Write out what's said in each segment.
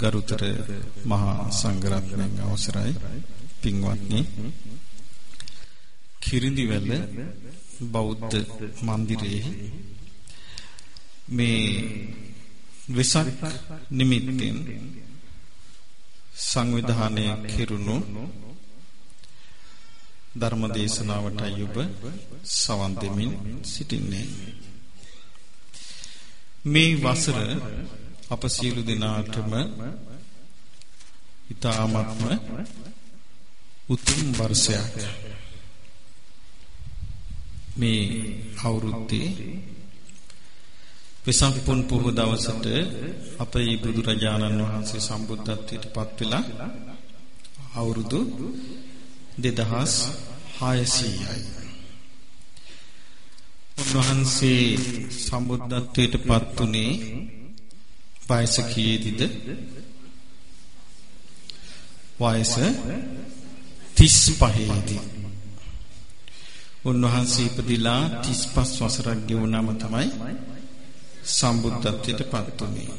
ගරුතර මහා සංඝරත්නයන් අවසරයි. පින්වත්නි කිරිඳිවැල බෞද්ධ මන්දිරයේ මේ වෙසක් නිමිත්තෙන් සංවිධානය කෙරුණු ධර්ම දේශනාවටයි ඔබ සවන් දෙමින් සිටින්නේ. මේ වසර අප සියලු දෙනාටම ඊ타ත්ම උතුම් වර්ෂයක් මේ අවුරුද්දේ වෙසක් පුන් පොහොය දවසට අපේ බුදුරජාණන් වහන්සේ සම්බුද්ධත්වයට පත් වෙලා අවුරුදු 2600යි. උන්වහන්සේ සම්බුද්ධත්වයට පත් උනේ වයස කීයේදීද? වයස 35ේදී. උන්වහන්සේ ඉපදිලා 35 වසරක් ගෙවුනම තමයි සම්බුද්ධත්වයට පත් උනේ.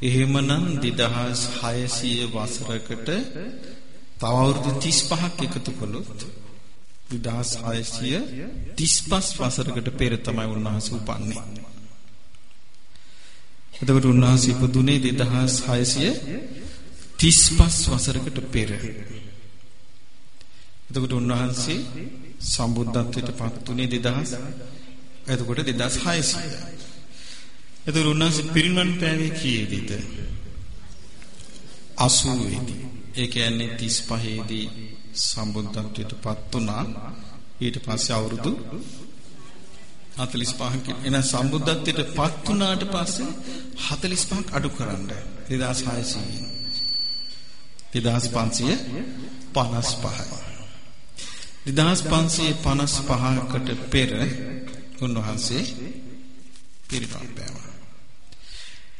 එහෙමනම් 2600 වසරකට තව අවුරුදු 35ක් එකතු කළොත් 2635 වසරකට පෙර තමයි උන්වහන්සේ උපන්නේ. එතකොට උන්වහන්සේ ඉපදුනේ 2635 වසරකට පෙර. එතකොට උන්වහන්සේ සම්බුද්ධත්වයට පත් උනේ 2000 එතකොට 2600යි. එතකොට උන්වහන්සේ පිරිනමන පෑවේ කීයේදීද? 80 දී. ඒ කියන්නේ 35 දී සම්බුද්ධත්වයට පත් වුණා. ඊට පස්සේ අවුරුදු 45ක් එන සම්බුද්ධත්වයට පත් වුණාට පස්සේ 45ක් අඩු කරන්න 2600 2555යි 2555කට පෙර උන්වහන්සේ පිරිනමන පෑවා.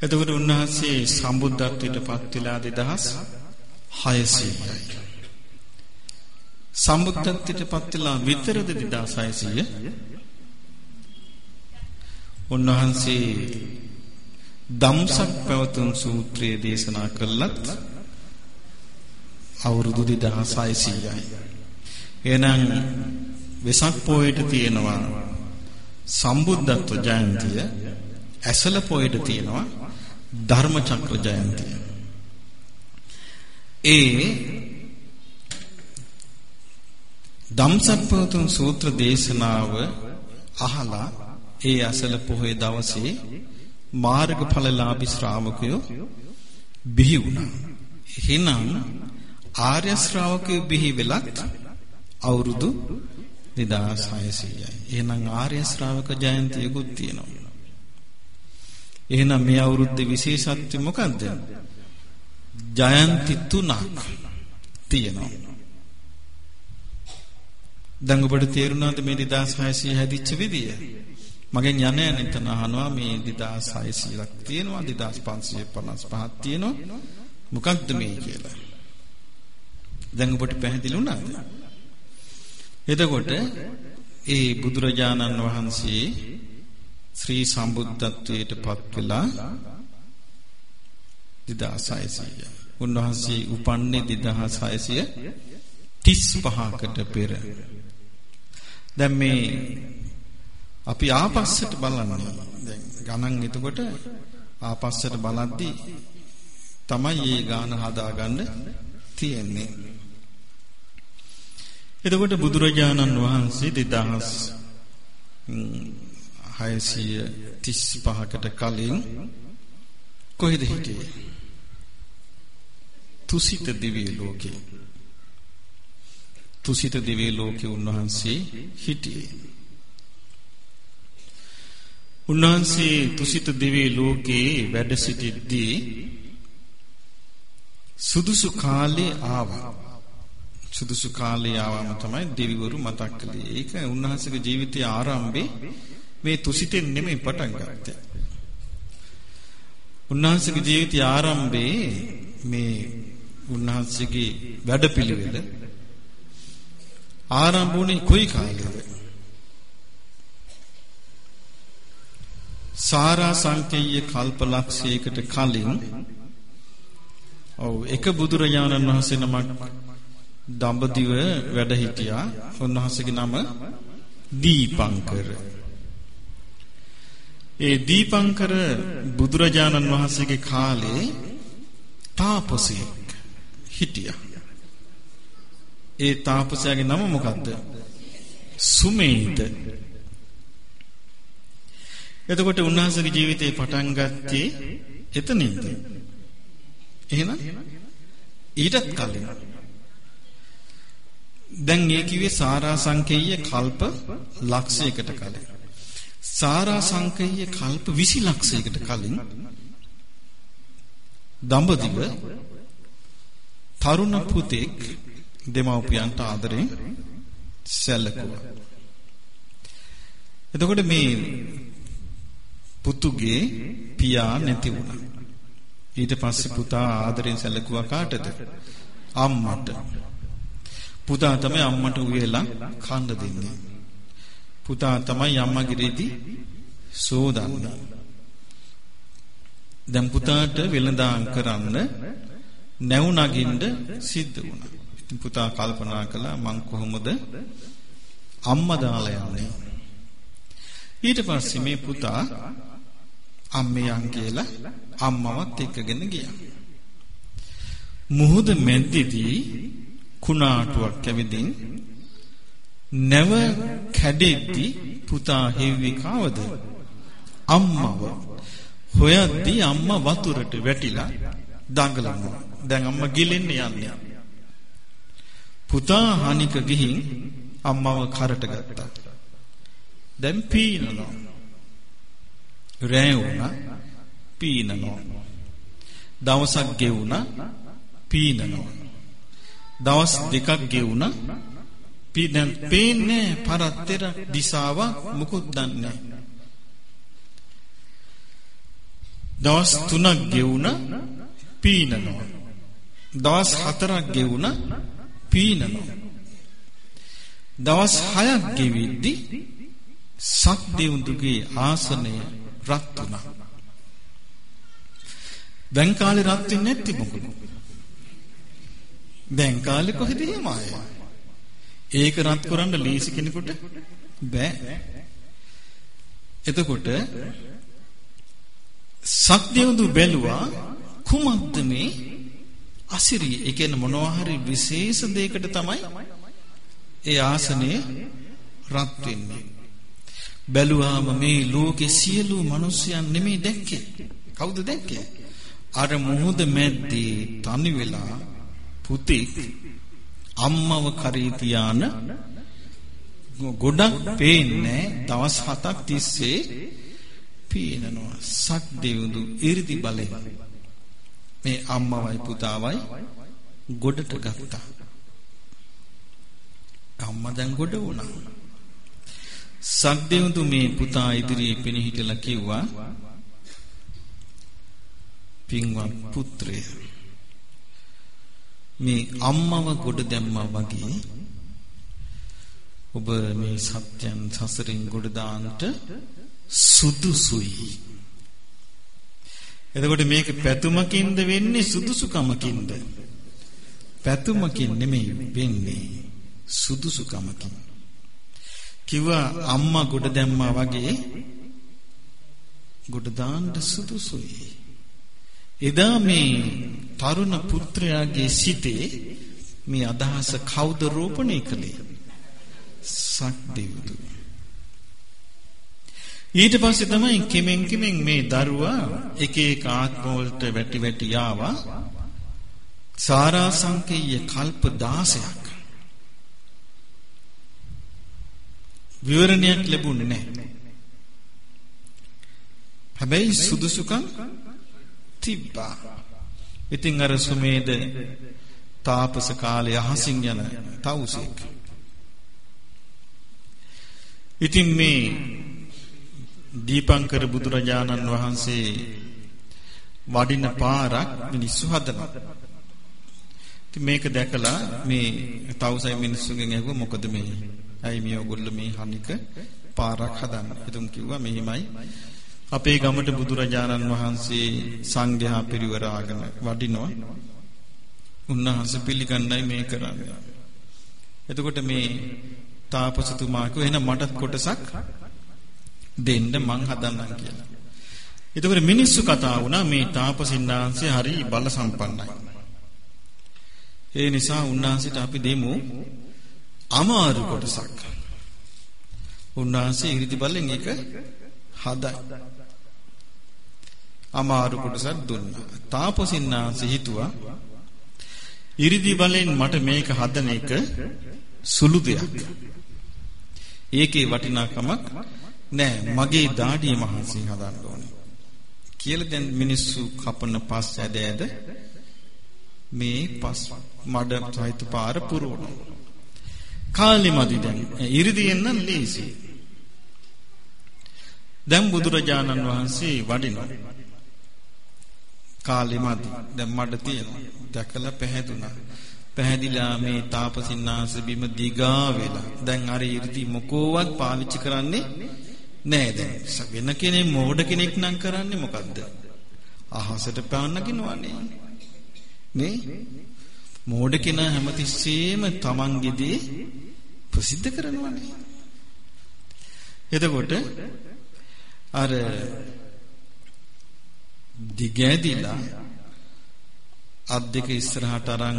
එතකොට උන්වහන්සේ සම්බුද්ධත්වයට පත් වෙලා 2600යි. සම්බුද්ධත්වයට පත් වෙලා විතරද 2600? උන්වහන්සේ ධම්සක් පැවතුම් සූත්‍රය දේශනා කළත් අවුරුදු 2600යි. එහෙනම් වෙසක් පොයට තියෙනවා සම්බුද්ධත්ව ජයන්තිය ඇසල පොයට තියෙනවා ධර්ම චක්‍ර ජයන්තිය. ඒ ධම්සප්පවතුන් සූත්‍ර දේශනාව අහලා ඒ අසල පොහොය දවසේ මාර්ගඵලලාභී ශ්‍රාවකයෝ බිහි වුණා. එහෙනම් ආර්ය ශ්‍රාවකයෝ බිහි වෙලත් අවුරුදු 2600යි. එහෙනම් ආර්ය ශ්‍රාවක ජයන්තියකුත් තියෙනවා. එහෙනම් මේ අවුරුද්දේ විශේෂත්වය මොකද්ද? ජයන්ති තුනක් තියෙනවා. දැන් ඔබට තේරුණාද මේ 2600 හැදිච්ච විදිය? මගෙන් යන යන එතන අහනවා මේ 2600ක් තියෙනවා 2555ක් තියෙනවා මොකක්ද මේ කියලා. දැන් ඔබට පැහැදිලි වුණාද? එතකොට ඒ බුදුරජාණන් වහන්සේ ශ්‍රී සම්බුද්ධත්වයට පත් වෙලා 2600යි. උන්වහන්සේ උපන්නේ 2635කට පෙර. දැන් මේ අපි ආපස්සට බලන්නේ. දැන් ගණන් එතකොට ආපස්සට බලද්දී තමයි මේ ගාන හදාගන්න තියෙන්නේ. එතකොට බුදුරජාණන් වහන්සේ 2635කට කලින් කොහෙද හිටියේ? තුසිත දිව්‍ය ලෝකේ. තුසිත දිව්‍ය ලෝකේ උන්වහන්සේ හිටියේ. උන්වහන්සේ තුසිත දිව්‍ය ලෝකේ වැඩ සිටිද්දී සුදුසු කාලේ ආවා. සුදුසු කාලේ ආවම තමයි දෙවිවරු මතක් කළේ. ඒක උන්වහන්සේගේ ජීවිතයේ ආරම්භේ මේ තුසිතෙන් නෙමෙයි පටන් ගත්තේ. උන්වහන්සේගේ ජීවිතයේ ආරම්භේ මේ උන්වහන්සේගේ වැඩපිළිවෙල ආරම්භ වුණේ කොයි කාලෙද? සාරා සංකේය කල්පලක්ෂයකට කලින් ඔව් එක බුදුරජාණන් වහන්සේ නමක් දඹදිව වැඩ හිටියා. උන්වහන්සේගේ නම දීපංකර. ඒ දීපංකර බුදුරජාණන් වහන්සේගේ කාලේ තාපසයෙක් හිටියා. ඒ තාපසයාගේ නම මොකද්ද? සුමේද. එතකොට උන්වහන්සේගේ ජීවිතේ පටන් ගත්තේ එතනින්ද. එහෙනම් ඊටත් කලින් දැන් මේ කිව්වේ සාරා සංකේය කල්ප ලක්ෂයකට කලින්. සාරා සංකේය කල්ප 20 ලක්ෂයකට කලින් දඹදිව තරුණ පුතෙක් දෙමව්පියන්ට ආදරෙන් සැලකුවා. එතකොට මේ පුතුගේ පියා නැති වුණා. ඊට පස්සේ පුතා ආදරෙන් සැලකුවා කාටද? අම්මට. පුතා තමයි අම්මට උයලා කන්න දෙන්නේ. පුතා තමයි අම්මගේ රෙදි සෝදන්නේ. දැන් පුතාට වෙළඳාම් කරන්න නැව් නගින්න සිද්ධ වුණා. ඉතින් පුතා කල්පනා කළා මං කොහොමද අම්මා දාලා යන්නේ. ඊට පස්සේ මේ පුතා අම්මයන් කියලා අම්මවත් එක්කගෙන ගියා. මුහුද මැද්දේදී කුණාටුවක් කැවිදින් නැව කැඩෙද්දි පුතා හෙව්වේ කවද? අම්මව. හොයද්දී අම්මා වතුරට වැටිලා දඟලනවා. දැන් අම්මා ගිලෙන්න යන්නේ. පුතා හනික ගිහින් අම්මව කරට ගත්තා. දැන් පීනනවා. රෑ වුණා පීනනවා. දවසක් ගෙවුණා පීනනවා. දවස් දෙකක් ගෙවුණා දැන් පේන්නේ පරත්තර දිසාව මුකුත් දන්නේ දවස් 3ක් ගෙවුණා පීනනවා දවස් 4ක් ගෙවුණා පීනනවා දවස් 6ක් ගෙවිද්දි සක් දෙවුඳුගේ ආසනය රත් වුණා දැන් කාලේ රත් වෙන්නේ නැති මොකද දැන් කාලේ කොහෙද එහෙම ආයේ? ඒක රත් කරන්න ලීසි කෙනෙකුට බෑ. එතකොට සක්දේවඳු බැලුවා කුමක්ද මේ අසිරිය? ඒ කියන්නේ මොනවා හරි විශේෂ දෙයකට තමයි ඒ ආසනය රත් වෙන්නේ. බැලුවාම මේ ලෝකේ සියලු මිනිසයන් නෙමෙයි දැක්කේ. කවුද දැක්කේ? අර මුහුද මැද්දේ තනි වෙලා පුතෙක් අම්මව කරේ තියාන ගොඩක් පේන්නේ දවස් 7ක් තිස්සේ පීනනවා සක් දෙවුදු 이르දි බලේ මේ අම්මවයි පුතාවයි ගොඩට ගත්තා අම්මා දැන් ගොඩ වුණා සක් දෙවුදු මේ පුතා ඉදිරියේ පෙනී හිටලා කිව්වා පින්වත් පුත්‍රය මේ අම්මව ගොඩ දැම්මා වගේ ඔබ මේ සත්‍යයන් සසරින් ගොඩ දාන්නට සුදුසුයි. එතකොට මේක පැතුමකින්ද වෙන්නේ සුදුසුකමකින්ද? පැතුමකින් නෙමෙයි වෙන්නේ සුදුසුකමකින්. කිව්වා අම්මා ගොඩ දැම්මා වගේ ගොඩ දාන්න සුදුසුයි. එදා මේ තරුණ පුත්‍රයාගේ සිතේ මේ අදහස කවුද රෝපණය කළේ? සක්දෙවිඳු. ඊට පස්සේ තමයි කෙමෙන් කෙමෙන් මේ දරුවා එක එක ආත්ම වලට වැටි වැටි ආවා. සාරා සංකේය කල්ප 16ක්. විවරණයක් ලැබුණේ නැහැ. හැබැයි සුදුසුකම් තිබ්බා. ඉතින් අර සුමේද තාපස කාලේ අහසින් යන තවුසෙක්. ඉතින් මේ දීපංකර බුදුරජාණන් වහන්සේ වඩින පාරක් මිනිස්සු හදනවා. ඉතින් මේක දැකලා මේ තවුසයි මිනිස්සුගෙන් ඇහුවා මොකද මේ? ඇයි මේ ඔයගොල්ලෝ මේ හනික පාරක් හදන්න? එතුම් කිව්වා මෙහිමයි අපේ ගමට බුදුරජාණන් වහන්සේ සංඝයා පිරිවරාගෙන වඩිනවා. උන්වහන්සේ පිළිගන්නයි මේ කරන්නේ. එතකොට මේ තාපසතුමා කිව්ව එහෙනම් මටත් කොටසක් දෙන්න මං හදන්නම් කියලා. එතකොට මිනිස්සු කතා වුණා මේ තාපසින්නාංශය හරි බල සම්පන්නයි. ඒ නිසා උන්වහන්සේට අපි දෙමු අමාරු කොටසක්. උන්වහන්සේ ඉරිදි බලෙන් ඒක හදයි. අමාරු කොටසක් දුන්නා. තාපසින්නාංශ හිතුවා ඉරිදි බලෙන් මට මේක හදන එක සුළු දෙයක්. ඒකේ වටිනාකමක් නෑ මගේ දාඩිය මහන්සියෙන් හදන්න ඕනේ. කියලා දැන් මිනිස්සු කපන පස් ඇද ඇද මේ පස් මඩ සහිත පාර පුරවනවා. කාලෙ මදි දැන්. ඉරිදියෙන් නම් ලේසි. දැන් බුදුරජාණන් වහන්සේ වඩිනවා. කාලෙ මදි. දැන් මඩ තියෙනවා. දැකලා පැහැදුනා. පැහැදිලා මේ තාපසින්නාස බිම දිගා වෙලා. දැන් අර ඉරිදි මොකෝවත් පාවිච්චි කරන්නේ නෑ දැන්. වෙන කෙනෙක් මෝඩ කෙනෙක් නම් කරන්නේ මොකද්ද? අහසට පාන්නකිනවනේ. නේ? මෝඩ කෙනා හැමතිස්සෙම තමන්ගේදී ප්‍රසිද්ධ කරනවනේ. එතකොට අර දිගෑදිලා අත් දෙක ඉස්සරහට අරන්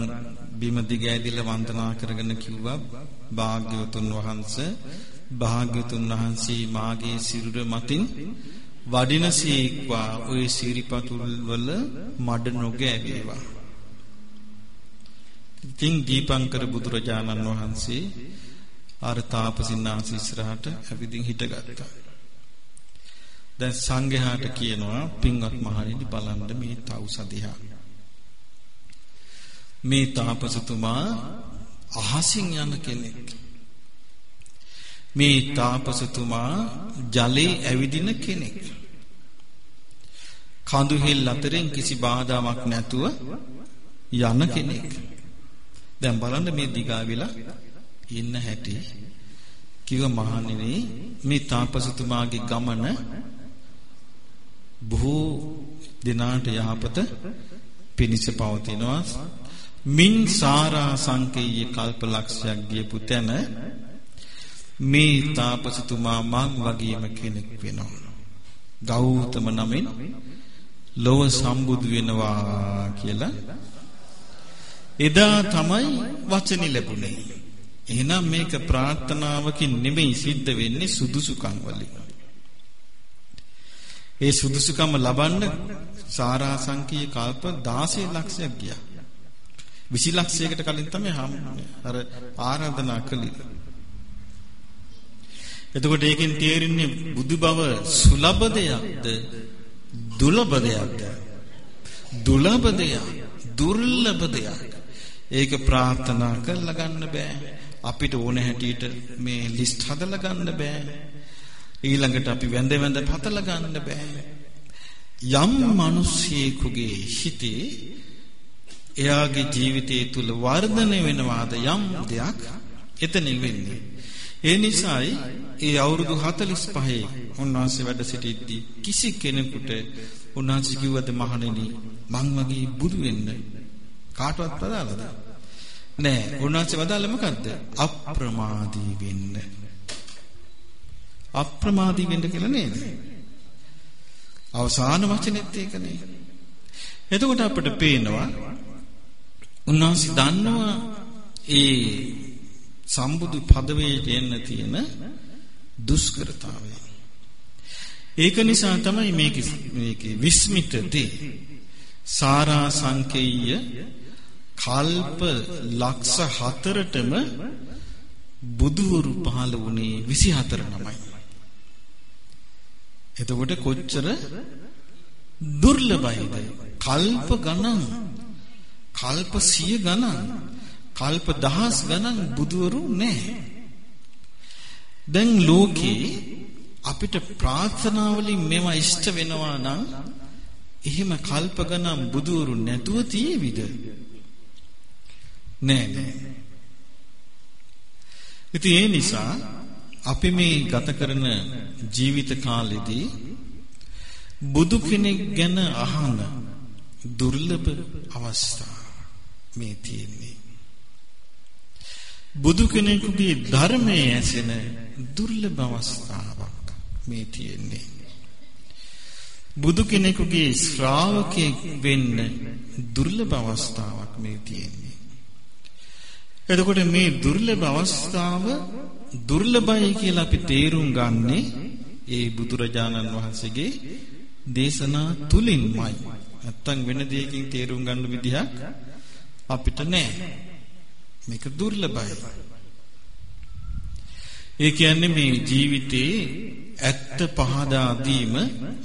බිම දිගෑදිලා වන්දනා කරගෙන කිව්වා භාග්‍යවතුන් වහන්සේ භාග්‍යවතුන් වහන්සේ මාගේ සිරුර මතින් වඩිනසීක්වා ওই සිරිපතුල් වල මඩ නොගෑවේවා ඉතින් දීපංකර බුදුරජාණන් වහන්සේ අර තාපසින්නාස ඉස්සරහට ඇවිදින් හිටගත්තා. දැන් සංඝයාට කියනවා පින්වත් මහණෙනි බලන්න මේ තවුසදිහා. මේ තාපසතුමා අහසින් යන කෙනෙක්. මේ තාපසතුමා ජලේ ඇවිදින කෙනෙක්. කඳු හිල් අතරින් කිසි බාධාවක් නැතුව යන කෙනෙක්. දැන් බලන්න මේ දිගා වෙලා ඉන්න හැටි. කිව මහණෙනි මේ තාපසතුමාගේ ගමන බොහෝ දිනාට යහපත පිණිස පවතිනවා. මින් සාරා සංකේය කල්පලක්ෂයක් ගියපු තැන මේ තාපසතුමා මං වගේම කෙනෙක් වෙනවා. ගෞතම නමින් ලොව සම්බුදු වෙනවා කියලා එදා තමයි වචනේ ලැබුණේ. එහෙනම් මේක ප්‍රාර්ථනාවකින් නෙමෙයි සිද්ධ වෙන්නේ සුදුසුකම් වලින්. ඒ සුදුසුකම ලබන්න සාරා සංකීය කල්ප 16 ලක්ෂයක් ගියා. 20 ලක්ෂයකට කලින් තමයි අර ආරාධනා කළේ. එතකොට ඒකෙන් තේරෙන්නේ බුදු බව සුලභ දෙයක්ද දුලභ දෙයක්ද දුලභ දෙයක් දුර්ලභ දෙයක් ඒක ප්‍රාර්ථනා කරලා ගන්න බෑ. අපිට ඕන හැටියට මේ ලිස්ට් හදලා ගන්න බෑ. ඊළඟට අපි වැඳ වැඳ පතලා ගන්න බෑ. යම් මිනිසියෙකුගේ හිතේ එයාගේ ජීවිතය තුල වර්ධනය වෙනවාද යම් දෙයක් එතනින් වෙන්නේ. ඒ නිසායි ඒ අවුරුදු 45 උන්වහන්සේ වැඩ සිටිද්දී කිසි කෙනෙකුට උන්වහන්සේ කිව්වද මහණෙනි මං වගේ බුදු වෙන්න කාටවත් වදාළද? නෑ. උන්වහන්සේ වදාළේ මොකද්ද? අප්‍රමාදී වෙන්න. අප්‍රමාදී වෙන්න කියලා නේද? අවසාන වචනේත් ඒකනේ. එතකොට අපිට පේනවා උන්වහන්සේ දන්නවා ඒ සම්බුදු පදවියට එන්න තියෙන දුෂ්කරතාවය. ඒක නිසා තමයි මේක මේකේ විස්මිතදී සාරා සංකේය කල්ප ලක්ෂ 4ටම බුදුවරු පහළ වුණේ 24 නමයි. එතකොට කොච්චර දුර්ලභයිද? කල්ප ගණන් කල්ප සිය ගණන් කල්ප දහස් ගණන් බුදුවරු නැහැ. දැන් ලෝකේ අපිට ප්‍රාර්ථනා වලින් මේවා ඉෂ්ට වෙනවා නම් එහෙම කල්ප ගණන් බුදුවරු නැතුව තියේවිද? නෑ නෑ. ඉතින් ඒ නිසා අපි මේ ගත කරන ජීවිත කාලෙදී බුදු කෙනෙක් ගැන අහන දුර්ලභ අවස්ථා. මේ තියෙන්නේ. බුදු කෙනෙකුගේ ධර්මයේ ඇසෙන දුර්ලභ අවස්ථාවක් මේ තියෙන්නේ. බුදු කෙනෙකුගේ ශ්‍රාවකෙක් වෙන්න දුර්ලභ අවස්ථාවක් මේ තියෙන්නේ. එතකොට මේ දුර්ලභ අවස්ථාව දුර්ලභයි කියලා අපි තේරුම් ගන්නේ ඒ බුදුරජාණන් වහන්සේගේ දේශනා තුලින්මයි. නැත්තම් වෙන දෙයකින් තේරුම් ගන්න විදිහක් අපිට නැහැ. මේක දුර්ලභයි. ඒ කියන්නේ මේ ජීවිතේ ඇත්ත පහදා දීම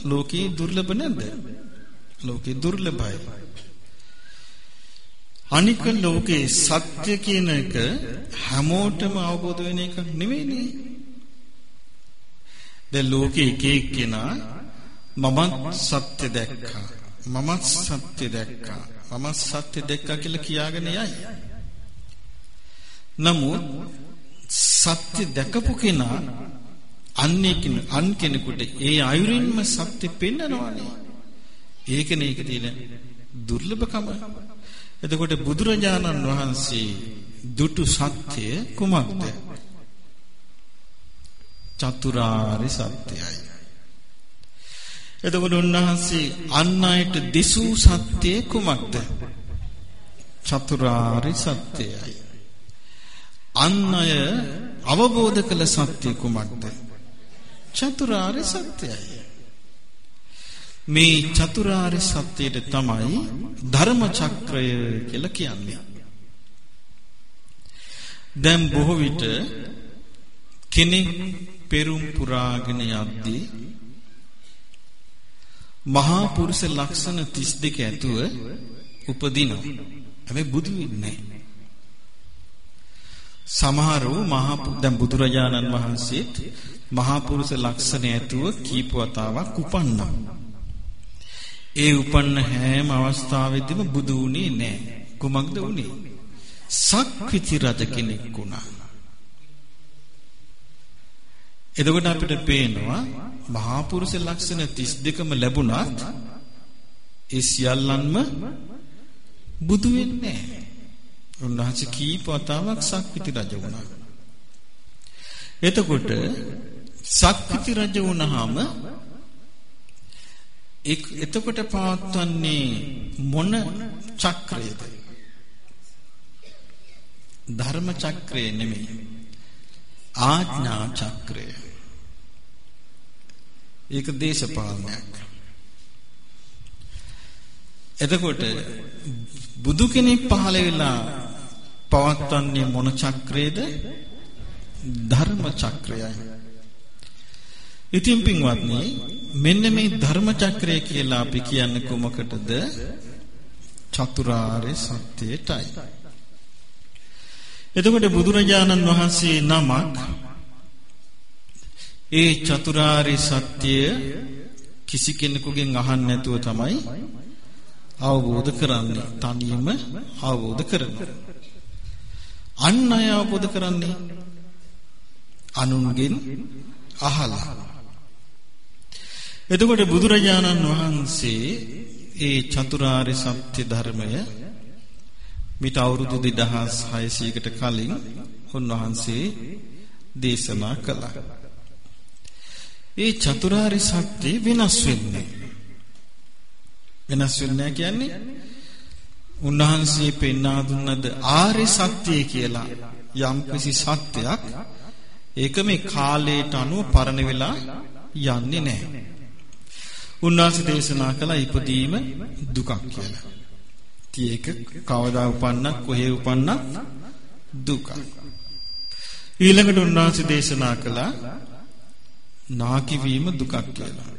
ලෝකේ දුර්ලභ නැද්ද? ලෝකේ දුර්ලභයි. අනික ලෝකේ සත්‍ය කියන එක හැමෝටම අවබෝධ වෙන එකක් නෙවෙයිනේ. දැන් ලෝකේ එක එක්කෙනා මමත් සත්‍ය දැක්කා. මමත් සත්‍ය දැක්කා. මමත් සත්‍ය දැක්කා කියලා කියාගෙන යයි. නමුත් සත්‍ය දැකපු කෙනා අන්නේ කෙන අන් කෙනෙකුට ඒ අයුරින්ම සත්‍ය පෙන්නනවානේ. ඒකනේ ඒක තියෙන දුර්ලභකම. එතකොට බුදුරජාණන් වහන්සේ දුටු සත්‍ය කුමක්ද? චතුරාර්ය සත්‍යයයි. එතකොට උන්වහන්සේ අන් අයට දෙසූ සත්‍ය කුමක්ද? චතුරාර්ය සත්‍යයයි. අන් අය අවබෝධ කළ සත්‍ය කුමක්ද? චතුරාර්ය සත්‍යයයි. මේ චතුරාර්ය සත්‍යයට තමයි ධර්ම චක්‍රය කියලා කියන්නේ. දැන් බොහෝ විට කෙනෙක් පෙරුම් පුරාගෙන යද්දී මහා පුරුෂ ලක්ෂණ 32 ඇතුව උපදිනවා. හැබැයි බුදු වෙන්නේ නැහැ. සමහරව මහා දැන් බුදුරජාණන් වහන්සේත් මහා පුරුෂ ලක්ෂණ ඇතුව කීප වතාවක් උපන්නා. ඒ උපන්න හැම අවස්ථාවෙදිම බුදු වුණේ නැහැ. කුමක්ද වුණේ? සක්විති රජ කෙනෙක් වුණා. එතකොට අපිට පේනවා මහා පුරුෂ ලක්ෂණ 32ම ලැබුණත් ඒ සියල්ලන්ම බුදු වෙන්නේ නැහැ. උන්වහන්සේ කීප වතාවක් සක්විති රජ වුණා. එතකොට සක්විති රජ වුණාම එතකොට පවත්වන්නේ මොන චක්‍රයද? ධර්ම චක්‍රය නෙමෙයි. ආඥා චක්‍රය. ඒක දේශපාලනයක්. එතකොට බුදු කෙනෙක් පහළ වෙලා පවත්වන්නේ මොන චක්‍රයේද? ධර්ම චක්‍රයයි. ඉතින් පින්වත්නි මෙන්න මේ ධර්ම චක්‍රය කියලා අපි කියන්නේ කොමකටද? චතුරාර්ය සත්‍යයටයි. එතකොට බුදුරජාණන් වහන්සේ නමක් ඒ චතුරාර්ය සත්‍ය කිසි කෙනෙකුගෙන් අහන්න නැතුව තමයි අවබෝධ කරන්නේ. තනියම අවබෝධ කරනවා. අන් අය අවබෝධ කරන්නේ අනුන්ගෙන් අහලා. එතකොට බුදුරජාණන් වහන්සේ ඒ චතුරාර්ය සත්‍ය ධර්මය මිට අවුරුදු 2600කට කලින් උන්වහන්සේ දේශනා කළා. ඒ චතුරාර්ය සත්‍ය වෙනස් වෙන්නේ. වෙනස් වෙන්නේ කියන්නේ උන්වහන්සේ පෙන්වා දුන්නද ආර්ය සත්‍ය කියලා යම්කිසි සත්‍යයක් ඒක මේ කාලයට අනුව පරණ වෙලා යන්නේ නැහැ. උන්වහන්සේ දේශනා කළ ඉපදීම දුකක් කියලා. ඉතින් ඒක කවදා උපන්නක් කොහේ උපන්නක් දුක. ඊළඟට උන්වහන්සේ දේශනා කළා නාකි වීම දුකක් කියලා.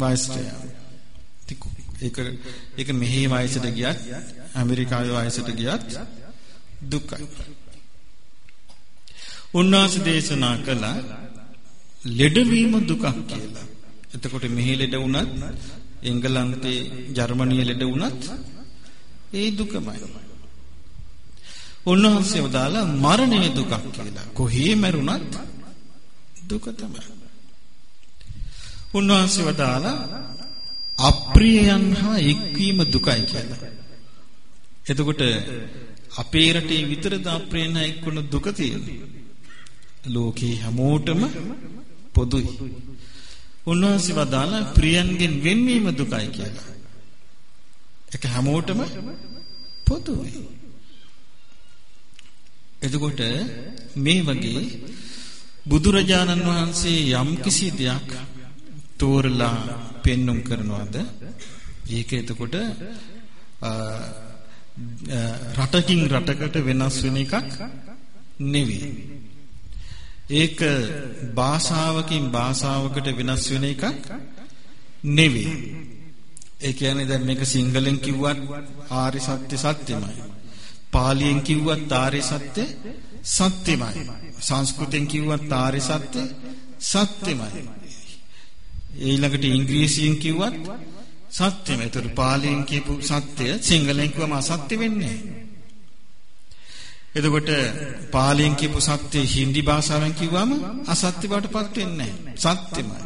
වයසට යාම. ඒක ඒක මෙහි වයසට ගියත් ඇමරිකාවේ වයසට ගියත් දුකයි. උන්වහන්සේ දේශනා කළා ලෙඩවීම දුකක් කියලා. එතකොට මෙහි ලෙඩ වුණත් එංගලන්තේ ජර්මනියේ ලෙඩ වුණත් ඒ දුකමයි. උන්වහන්සේ වදාලා මරණය දුකක් කියලා. කොහේ මැරුණත් දුක තමයි. උන්වහන්සේ වදාලා අප්‍රියයන් හා එක්වීම දුකයි කියලා. එතකොට අපේ රටේ විතරද අප්‍රේණ එක්කුණ දුක තියෙන්නේ. ලෝකේ හැමෝටම පොදුයි. උන්වහන්සේ වදාලා ප්‍රියන්ගෙන් වෙන්වීම දුකයි කියලා. ඒක හැමෝටම පොදුයි. එතකොට මේ වගේ බුදුරජාණන් වහන්සේ යම් කිසි දෙයක් තෝරලා පෙන්눔 කරනවාද ඒක එතකොට රටකින් රටකට වෙනස් වෙන එකක් නෙවෙයි. ඒක භාෂාවකින් භාෂාවකට වෙනස් වෙන එකක් නෙවෙයි. ඒ කියන්නේ දැන් මේක සිංහලෙන් කිව්වත් ආරි සත්‍ය සත්‍යමයි. පාලියෙන් කිව්වත් ආරි සත්‍ය සත්‍යමයි. සංස්කෘතෙන් කිව්වත් ආරි සත්‍ය සත්‍යමයි. ඊළඟට ඉංග්‍රීසියෙන් කිව්වත් සත්‍යමයි. ඒතර පාලියෙන් කියපු සත්‍ය සිංහලෙන් කිව්වම අසත්‍ය වෙන්නේ එතකොට පාලියෙන් කියපු සත්‍ය හින්දි භාෂාවෙන් කිව්වම අසත්‍ය බවටපත් වෙන්නේ නැහැ. සත්‍යමයි.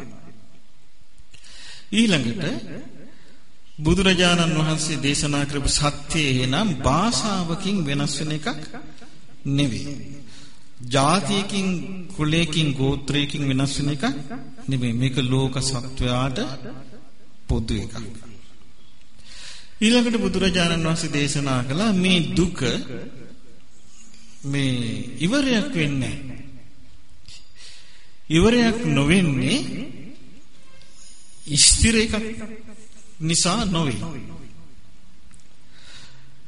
ඊළඟට බුදුරජාණන් වහන්සේ දේශනා කරපු සත්‍යය එනම් භාෂාවකින් වෙනස් වෙන එකක් නෙවෙයි. ජාතියකින් කුලයකින් ගෝත්‍රයකින් වෙනස් වෙන එකක් නෙවෙයි. මේක ලෝක සත්වයාට පොදු එකක්. ඊළඟට බුදුරජාණන් වහන්සේ දේශනා කළා මේ දුක මේ ඉවරයක් වෙන්නේ ඉවරයක් නොවෙන්නේ ස්ථිර එකක් නිසා නොවේ.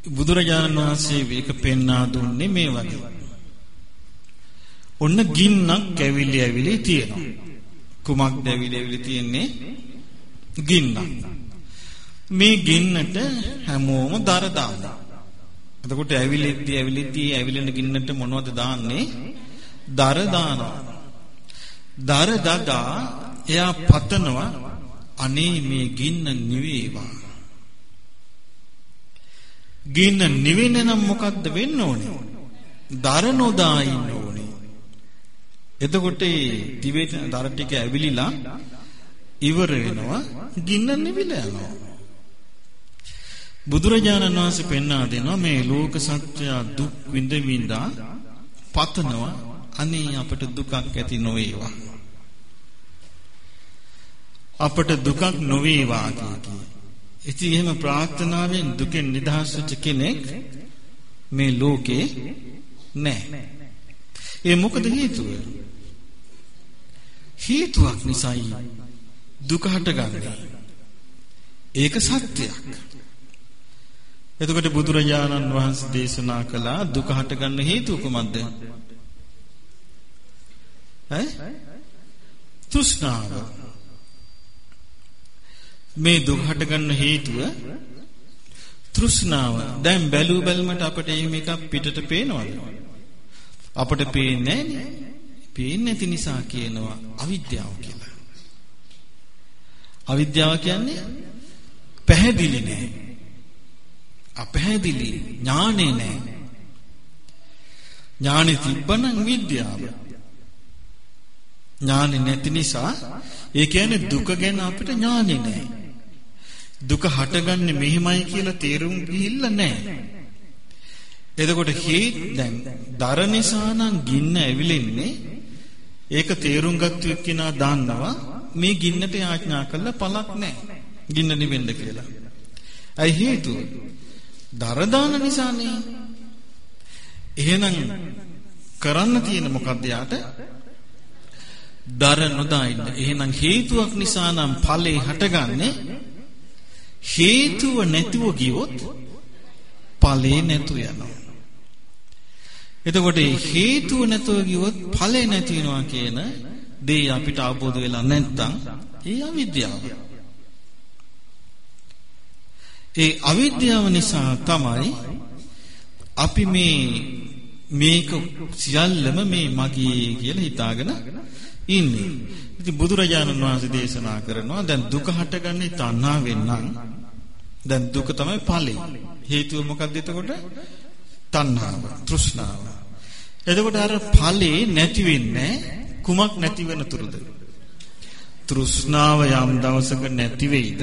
බුදුරජාණන් වහන්සේ මේක පෙන්වා දුන්නේ මේ වගේ. ඔන්න ගින්නක් ඇවිලි ඇවිලි තියෙනවා. කුමක්ද ඇවිලි ඇවිලි තියෙන්නේ? ගින්නක්. මේ ගින්නට හැමෝම දර දානවා. එතකොට ඇවිලිද්දි ඇවිලිද්දි ඇවිලෙන ගින්නට මොනවද දාන්නේ? දර දානවා. දර දදා එයා පතනවා අනේ මේ ගින්න නිවේවා. ගින්න නිවෙන්න නම් මොකද්ද වෙන්න ඕනේ? දර නොදා ඉන්න ඕනේ. එතකොට මේ දිවේ දර ටික ඇවිලිලා ඉවර වෙනවා ගින්න නිවිලා යනවා. බුදුරජාණන් වහන්සේ පෙන්වා දෙනවා මේ ලෝක සත්‍ය දුක් විඳ විඳා පතනවා අනේ අපට දුකක් ඇති නොවේවා. අපට දුකක් නොවේවා කියලා. ඉතින් එහෙම ප්‍රාර්ථනාවෙන් දුකෙන් නිදහස් වෙච්ච කෙනෙක් මේ ලෝකේ නැහැ. ඒ මොකද හේතුව? හේතුවක් නිසායි දුක හටගන්නේ. ඒක සත්‍යයක්. එතකොට බුදුරජාණන් වහන්සේ දේශනා කළා දුක හටගන්න හේතුව කුමක්ද? ඈ? තෘෂ්ණාව. මේ දුක හටගන්න හේතුව තෘෂ්ණාව. දැන් බැලු බැලමට අපිට මේක පිටට පේනවද? අපිට පේන්නේ නැහැ. පේන්නේ නැති නිසා කියනවා අවිද්‍යාව කියලා. අවිද්‍යාව කියන්නේ පැහැදිලි නැහැ. අපැහැදිලි ඥානේ නැහැ. ඥානෙ තිබ්බනම් විද්‍යාව. ඥානෙ නැති නිසා ඒ කියන්නේ දුක ගැන අපිට ඥානෙ නැහැ. දුක හටගන්නේ මෙහිමයි කියලා තේරුම් ගිහිල්ලා නැහැ. එතකොට හේත් දැන් දර නිසා නම් ගින්න ඇවිලෙන්නේ ඒක තේරුම් ගත්තු එක්කිනා දන්නවා මේ ගින්නට යාඥා කළා පළක් නැහැ. ගින්න නිවෙන්න කියලා. ඇයි හේතුව? දර දාන නිසානේ. එහෙනම් කරන්න තියෙන මොකක්ද යාට? දර නොදා ඉන්න. එහෙනම් හේතුවක් නිසා නම් ඵලේ හටගන්නේ හේතුව නැතුව ගියොත් ඵලේ නැතු යනවා. එතකොට හේතුව නැතුව ගියොත් ඵලේ නැති වෙනවා කියන දේ අපිට අවබෝධ වෙලා නැත්නම් ඒ අවිද්‍යාව. ඒ අවිද්‍යාව නිසා තමයි අපි මේ මේක සියල්ලම මේ මගේ කියලා හිතාගෙන ඉන්නේ. ඉතින් බුදුරජාණන් වහන්සේ දේශනා කරනවා දැන් දුක හටගන්නේ තණ්හාවෙන් නම් දැන් දුක තමයි ඵලෙ. හේතුව මොකක්ද එතකොට? තණ්හාව, තෘෂ්ණාව. එතකොට අර ඵලේ නැති වෙන්නේ කුමක් නැති වෙන තුරුද? තෘෂ්ණාව යම් දවසක නැති වෙයිද?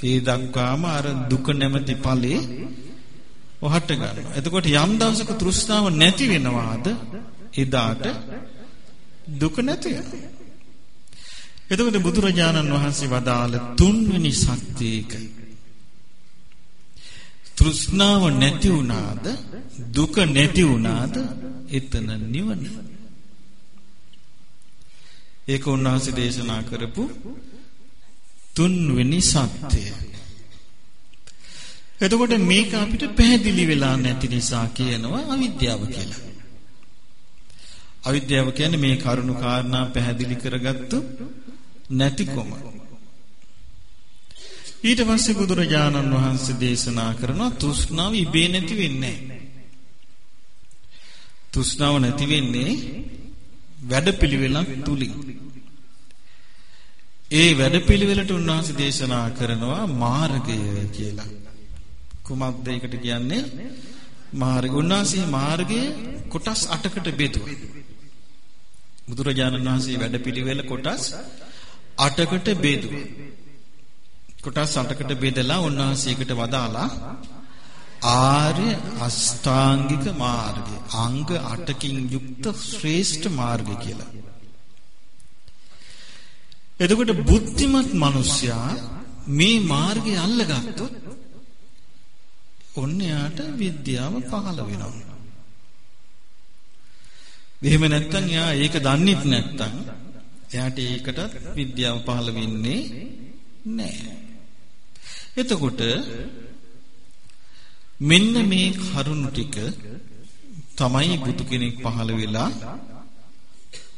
ඒ දක්වාම අර දුක නැමැති ඵලේ ඔහට ගන්නවා. එතකොට යම් දවසක තෘෂ්ණාව නැති වෙනවාද එදාට දුක නැති වෙනවා. එතකොට බුදුරජාණන් වහන්සේ වදාළ තුන්වෙනි සත්‍යයක තෘෂ්ණාව නැති වුණාද දුක නැති වුණාද එතන නිවන. ඒක උන්වහන්සේ දේශනා කරපු තුන්වෙනි සත්‍යය. එතකොට මේක අපිට පැහැදිලි වෙලා නැති නිසා කියනවා අවිද්‍යාව කියලා. අවිද්‍යාව කියන්නේ මේ කරුණු කාරණා පැහැදිලි කරගත්තු නැතිකොම. ඊට පස්සේ බුදුරජාණන් වහන්සේ දේශනා කරනවා තෘෂ්ණාව ඉබේ නැති වෙන්නේ තෘෂ්ණාව නැති වෙන්නේ වැඩපිළිවෙලක් තුලින්. ඒ වැඩපිළිවෙලට උන්වහන්සේ දේශනා කරනවා මාර්ගය කියලා. කුමක්ද ඒකට කියන්නේ? මාර්ග. උන්වහන්සේ මාර්ගය කොටස් 8කට බෙදුවා. බුදුරජාණන් වහන්සේ වැඩපිළිවෙල කොටස් 8කට බෙදුවා. කොටස් 8කට බෙදලා උන්වහන්සේකට වදාලා ආර්ය අෂ්ටාංගික මාර්ගය අංග 8කින් යුක්ත ශ්‍රේෂ්ඨ මාර්ගය කියලා. එතකොට බුද්ධිමත් මිනිසයා මේ මාර්ගය අල්ලගත්තොත් ඔන්න යාට විද්‍යාව පහළ වෙනවා. එහෙම නැත්නම් යා ඒක දන්නෙත් නැත්නම් එයාට ඒකට විද්‍යාව පහළ වෙන්නේ නැහැ. එතකොට මෙන්න මේ කරුණු ටික තමයි බුදු කෙනෙක් පහළ වෙලා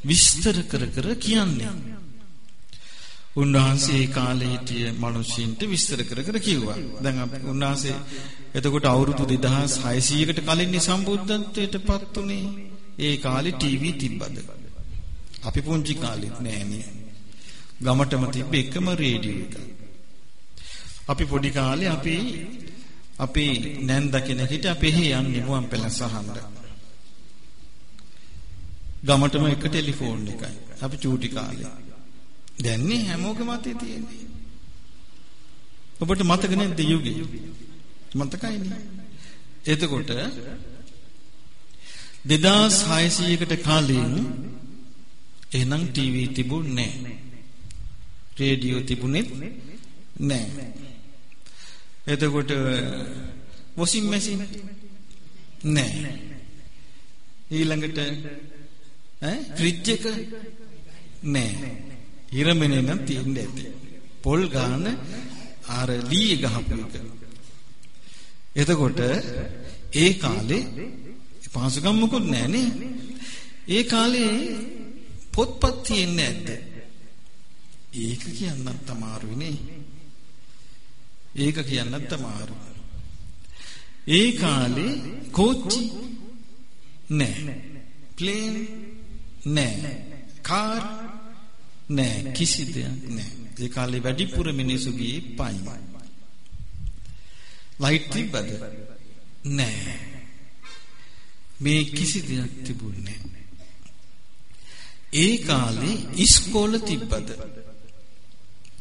විස්තර කර කර කියන්නේ. උන්වහන්සේ ඒ කාලේ හිටිය මිනිස්සුන්ට විස්තර කර කර කිව්වා. දැන් උන්වහන්සේ එතකොට අවුරුදු 2600කට කලින් සම්බුද්ධත්වයට පත් උනේ. ඒ කාලේ ටීවී තිබ්බද? අපි පුංචි කාලෙත් නෑනේ. ගමටම තිබ්බ එකම රේඩියෝ එක. අපි පොඩි කාලේ අපි අපි නැන්ද කෙනෙක්ට අපි එහෙ යන්නේ මුවන් පැලස අහන්න. ගමටම එක ටෙලිෆෝන් එකයි. අපි චූටි කාලේ. දැන් නේ හැමෝගෙම අතේ තියෙන්නේ. ඔබට මතක නැද්ද යුගය? මතකයිනේ. එතකොට 2600කට කලින් එහෙනම් ටීවී තිබුණේ නැහැ. රේඩියෝ තිබුණෙත් නැහැ. එතකොට වොෂින් මැෂින් නැහැ. ඊළඟට ඈ ෆ්‍රිජ් එක නැහැ. ඉරමනේ නම් තියෙන්නේ ඇති. පොල් ගාන අර ලී ගහපු එක. එතකොට ඒ කාලේ පහසුකම් මොකුත් නැහැ නේ. ඒ කාලේ පොත්පත් තියෙන්නේ නැද්ද? ඒක කියන්නත් අමාරුයි නේ. ඒක කියන්නත් අමාරුයි. ඒ කාලේ කෝච්චි නැහැ. ප්ලේන් නැහැ. කාර් නැහැ. කිසි දෙයක් නැහැ. ඒ කාලේ වැඩිපුර මිනිස්සු ගියේ පයින්. ලයිට් තිබ්බද? නැහැ. මේ කිසි දෙයක් තිබුණේ නැහැ. ඒ කාලේ ඉස්කෝල තිබ්බද?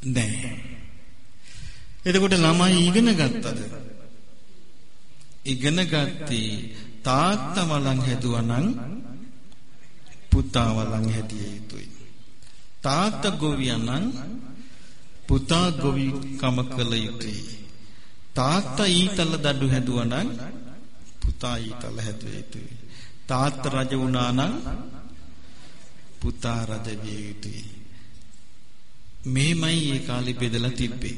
නැහැ. එතකොට ළමයි ඉගෙන ගත්තද? ඉගෙන ගත්තේ තාත්තා වළං හැදුවා නම් පුතා වළං හැදිය යුතුයි. තාත්තා ගොවියා නම් පුතා ගොවි කම කළ යුතුයි. තාත්තා ඊතල දඩු හැදුවා නම් පුතා ඊතල හැදුව යුතුයි. තාත්තා රජ වුණා නම් පුතා රජ විය යුතුයි. මේමයි ඒ කාලේ බෙදලා තිබ්බේ.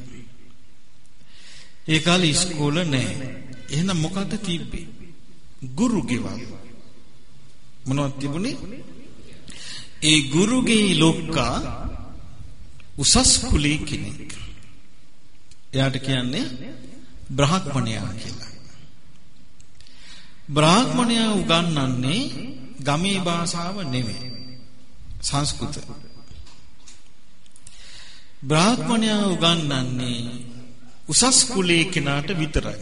ඒ කාලේ ඉස්කෝල නැහැ. එහෙනම් මොකද්ද තිබ්බේ? ගුරු ගෙවල්. මොනවද තිබුණේ? ඒ ගුරුගේ ලොක්කා උසස් කුලී කෙනෙක්. එයාට කියන්නේ බ්‍රාහ්මණයා කියලා. බ්‍රාහ්මණයා උගන්වන්නේ ගමේ භාෂාව නෙමෙයි. සංස්කෘත. බ්‍රාහ්මණයා උගන්වන්නේ උසස් කුලයේ කෙනාට විතරයි.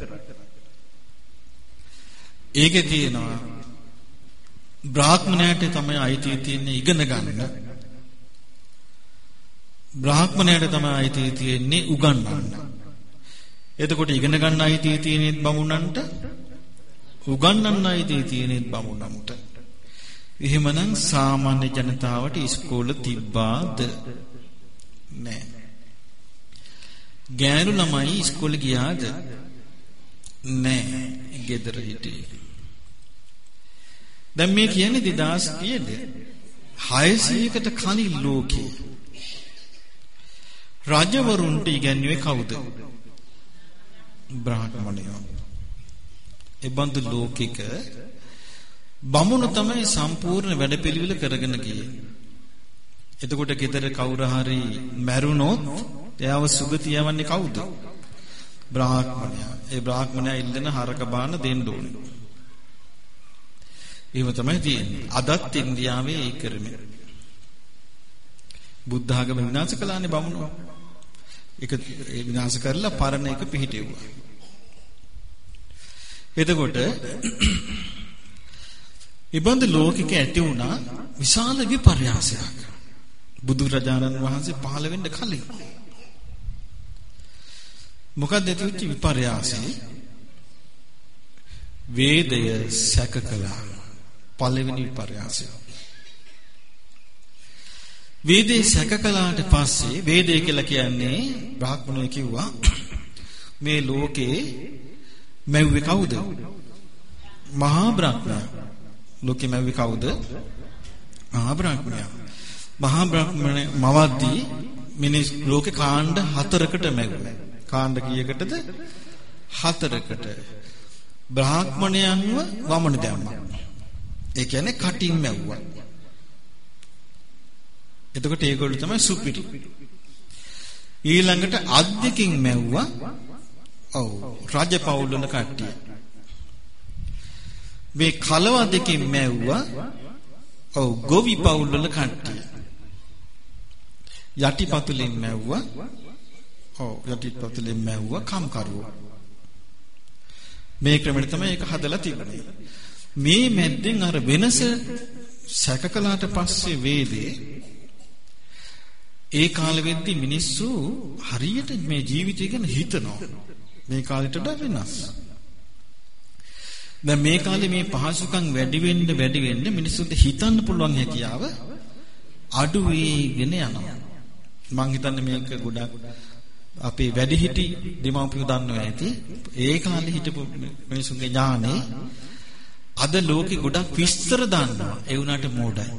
ඒකේ තියෙනවා බ්‍රාහ්මණයාට තමයි අයිතිය තියෙන්නේ ඉගෙන ගන්න. බ්‍රාහ්මණයාට තමයි අයිතිය තියෙන්නේ උගන්වන්න. එතකොට ඉගෙන ගන්න අයිතිය තියෙන්නේ බමුණන්ට උගන්වන්නයි දී තියෙන්නේ බමුණන්ට. එහෙමනම් සාමාන්‍ය ජනතාවට ඉස්කෝල තිබ්බාද? නැහැ. ගෑනු ළමයි ඉස්කෝලේ ගියාද? නැහැ. ගෙදර හිටියේ. දැන් මේ කියන්නේ 2000 කීයද? 600කට කලින් ලෝකේ රජවරුන්ට ඉගැන්වුවේ කවුද? බ්‍රාහ්මණයෝ. ඒ බඳු ලෝකික බමුණු තමයි සම්පූර්ණ වැඩපිළිවෙල කරගෙන ගියේ. එතකොට ගෙදර කවුරු හරි මැරුණොත් එයාව සුගතිය යවන්නේ කවුද? බ්‍රාහ්මණයා. ඒ බ්‍රාහ්මණයා ඉල්ලන හරක බාන දෙන්න ඕනේ. එහෙම තමයි තියෙන්නේ. අදත් ඉන්දියාවේ ඒ කරමින්. බුද්ධ ආගම විනාශ කළානේ බමුණෝ. ඒක විනාශ කරලා පරණ එක පිහිටෙව්වා. එතකොට ඉබඳ ලෝකික ඇති වුණා විශාල විපර්යාසයක්. බුදුරජාණන් වහන්සේ පහළ වෙන්න කලින්. මොකක්ද ඇති වෙච්ච විපර්යාසය? වේදය සැක කළා. පළවෙනි විපර්යාසය. වේදේ සැක කළාට පස්සේ වේදේ කියලා කියන්නේ බ්‍රාහ්මණය කිව්වා මේ ලෝකේ මැව්වේ කවුද? මහා බ්‍රහ්මයා. ලෝකේ මැව්වේ කවුද? මහා බ්‍රහ්මයා. මහා බ්‍රහ්මණය මවද්දී මිනිස් ලෝකේ කාණ්ඩ හතරකට මැව්වා. කාණ්ඩ කීයකටද? හතරකට. බ්‍රාහ්මණයන්ව වමන දැම්මා. ඒ කියන්නේ කටින් මැව්වා. එතකොට ඒගොල්ලෝ තමයි සුපිරි. ඊළඟට අත් දෙකින් මැව්වා. ඔව් රජ පවුල් වල කට්ටිය. මේ කලව දෙකින් මැව්වා. ඔව් ගොවි පවුල් වල කට්ටිය. යටිපතුලෙන් මැව්වා. ඔව් යටිපතුලෙන් මැව්වා කම්කරුවෝ. මේ ක්‍රමෙට තමයි ඒක හදලා තිබුණේ. මේ මැද්දෙන් අර වෙනස සැකකලාට පස්සේ වේදේ ඒ කාලෙ වෙද්දි මිනිස්සු හරියට මේ ජීවිතය ගැන හිතනවා. මේ කාලෙට වඩා වෙනස්. දැන් මේ කාලේ මේ පහසුකම් වැඩි වෙන්න වැඩි වෙන්න මිනිස්සුන්ට හිතන්න පුළුවන් හැකියාව අඩු වෙගෙන යනවා. මං හිතන්නේ මේක ගොඩක් අපේ වැඩිහිටි දෙමව්පියෝ දන්නවා ඇති. ඒ කාලේ හිටපු මිනිසුන්ගේ ඥානේ අද ලෝකෙ ගොඩක් විස්තර දන්නවා. ඒ වුණාට මෝඩයි.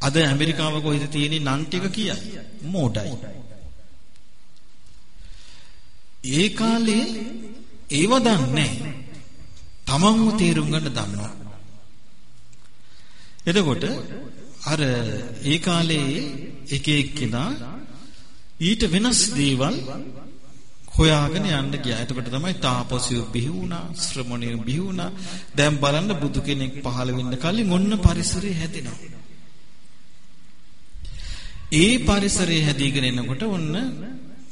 අද ඇමරිකාව කොහෙද තියෙන්නේ නන් ටික කියයි. මෝඩයි. ඒ කාලේ ඒව දන්නේ තමන්ව තේරුම් ගන්න දන්නවා. එතකොට අර ඒ කාලේ එක එක්කෙනා ඊට වෙනස් දේවල් හොයාගෙන යන්න ගියා. එතකොට තමයි තාපසයෝ බිහි වුණා, ශ්‍රමණයෝ බිහි වුණා. දැන් බලන්න බුදු කෙනෙක් පහළ වෙන්න කලින් ඔන්න පරිසරය හැදෙනවා. ඒ පරිසරය හැදීගෙන එනකොට ඔන්න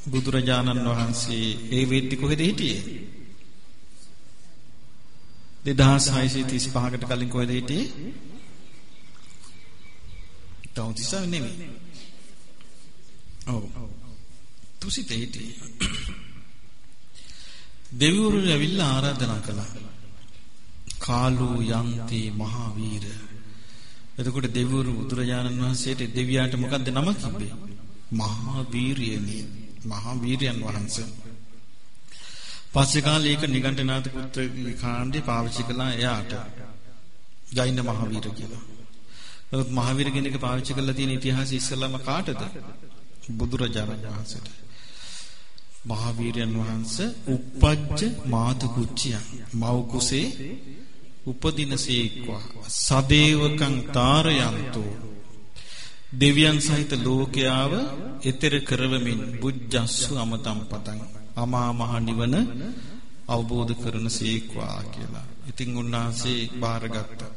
බුදුරජාණන් වහන්සේ ඒ වෙද්දි කොහෙද හිටියේ? 2635කට කලින් කොහෙද හිටියේ? තවතිසා නෙමෙයි. ඔව්. තුසිතේ හිටියේ. දෙවිවරු ඇවිල්ලා ආරාධනා කළා. කාලෝ යන්ති මහවීර. එතකොට දෙවිවරු බුදුරජාණන් වහන්සේට දෙවියන්ට මොකද්ද නම කිව්වේ? මහා වීරියනි. මහා වීරයන් වහන්සේ. පස්සේ කාලේ ඒක නිගණ්ඨනාථ පුත්‍රගේ කාණ්ඩේ පාවිච්චි කළා එයාට. ජෛන මහවීර කියලා. නමුත් මහවීර කියන එක පාවිච්චි කරලා තියෙන ඉතිහාසය ඉස්සෙල්ලාම කාටද? බුදුරජාණන් වහන්සේට. මහවීරයන් වහන්සේ උප්පජ්ජ මාතු කුච්චිය මව් කුසේ උපදිනසේක්වා සදේවකං තාරයන්තෝ දෙවියන් සහිත ලෝකයාව එතෙර කරවමින් බුද්ධස්සු අමතම් පතං අමා මහ නිවන අවබෝධ කරන සීක්වා කියලා. ඉතින් උන්වහන්සේ බාරගත්තා.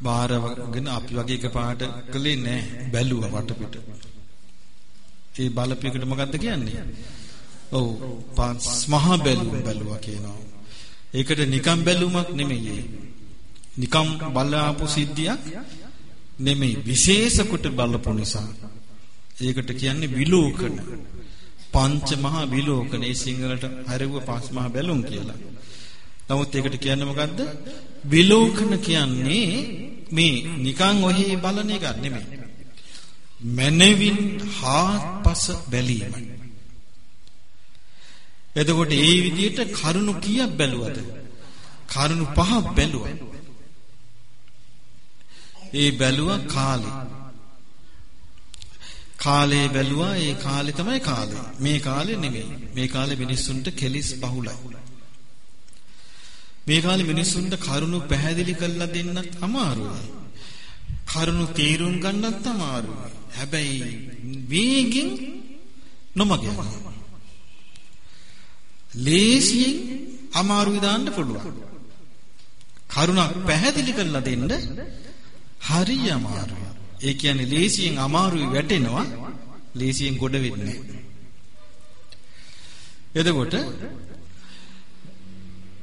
බාරගෙන අපි වගේ එකපාරට කළේ නෑ බැලුවා වටපිට. ඒ බලපෑකට මොකද්ද කියන්නේ? ඔව් පස් මහා බැලුම් බැලුවා කියනවා. ඒකට නිකම් බැලුමක් නෙමෙයි. නිකම් බලාපු සිද්ධියක් නෙමෙයි විශේෂ කොට බලපු නිසා. ඒකට කියන්නේ විලෝකන. පංච මහා විලෝකනේ සිංහලට හරවුව පස් මහා බැලුම් කියලා. නමුත් ඒකට කියන්නේ මොකද්ද? විලෝකන කියන්නේ මේ නිකන් ඔහි බලන එක නෙමෙයි. මනවින් හාත්පස බැලීමයි. එතකොට ඒ විදිහට කරුණු කීයක් බැලුවද? කරුණු පහක් බැලුවා. ඒ බැලුවා කාලේ. කාලේ බැලුවා ඒ කාලේ තමයි කාලේ. මේ කාලේ නෙමෙයි. මේ කාලේ මිනිස්සුන්ට කෙලිස් බහුලයි. මේ කාලේ මිනිස්සුන්ට කරුණු පැහැදිලි කරලා දෙන්නත් අමාරුයි. කරුණු තීරුම් ගන්නත් අමාරුයි. හැබැයි වේගෙන් නොමග යනවා. ලේසියෙන් අමාරුයි දාන්න පුළුවන්. කරුණක් පැහැදිලි කරලා දෙන්න හරි අමාරුයි. ඒ කියන්නේ ලේසියෙන් අමාරුයි වැටෙනවා ලේසියෙන් ගොඩ වෙන්නේ එතකොට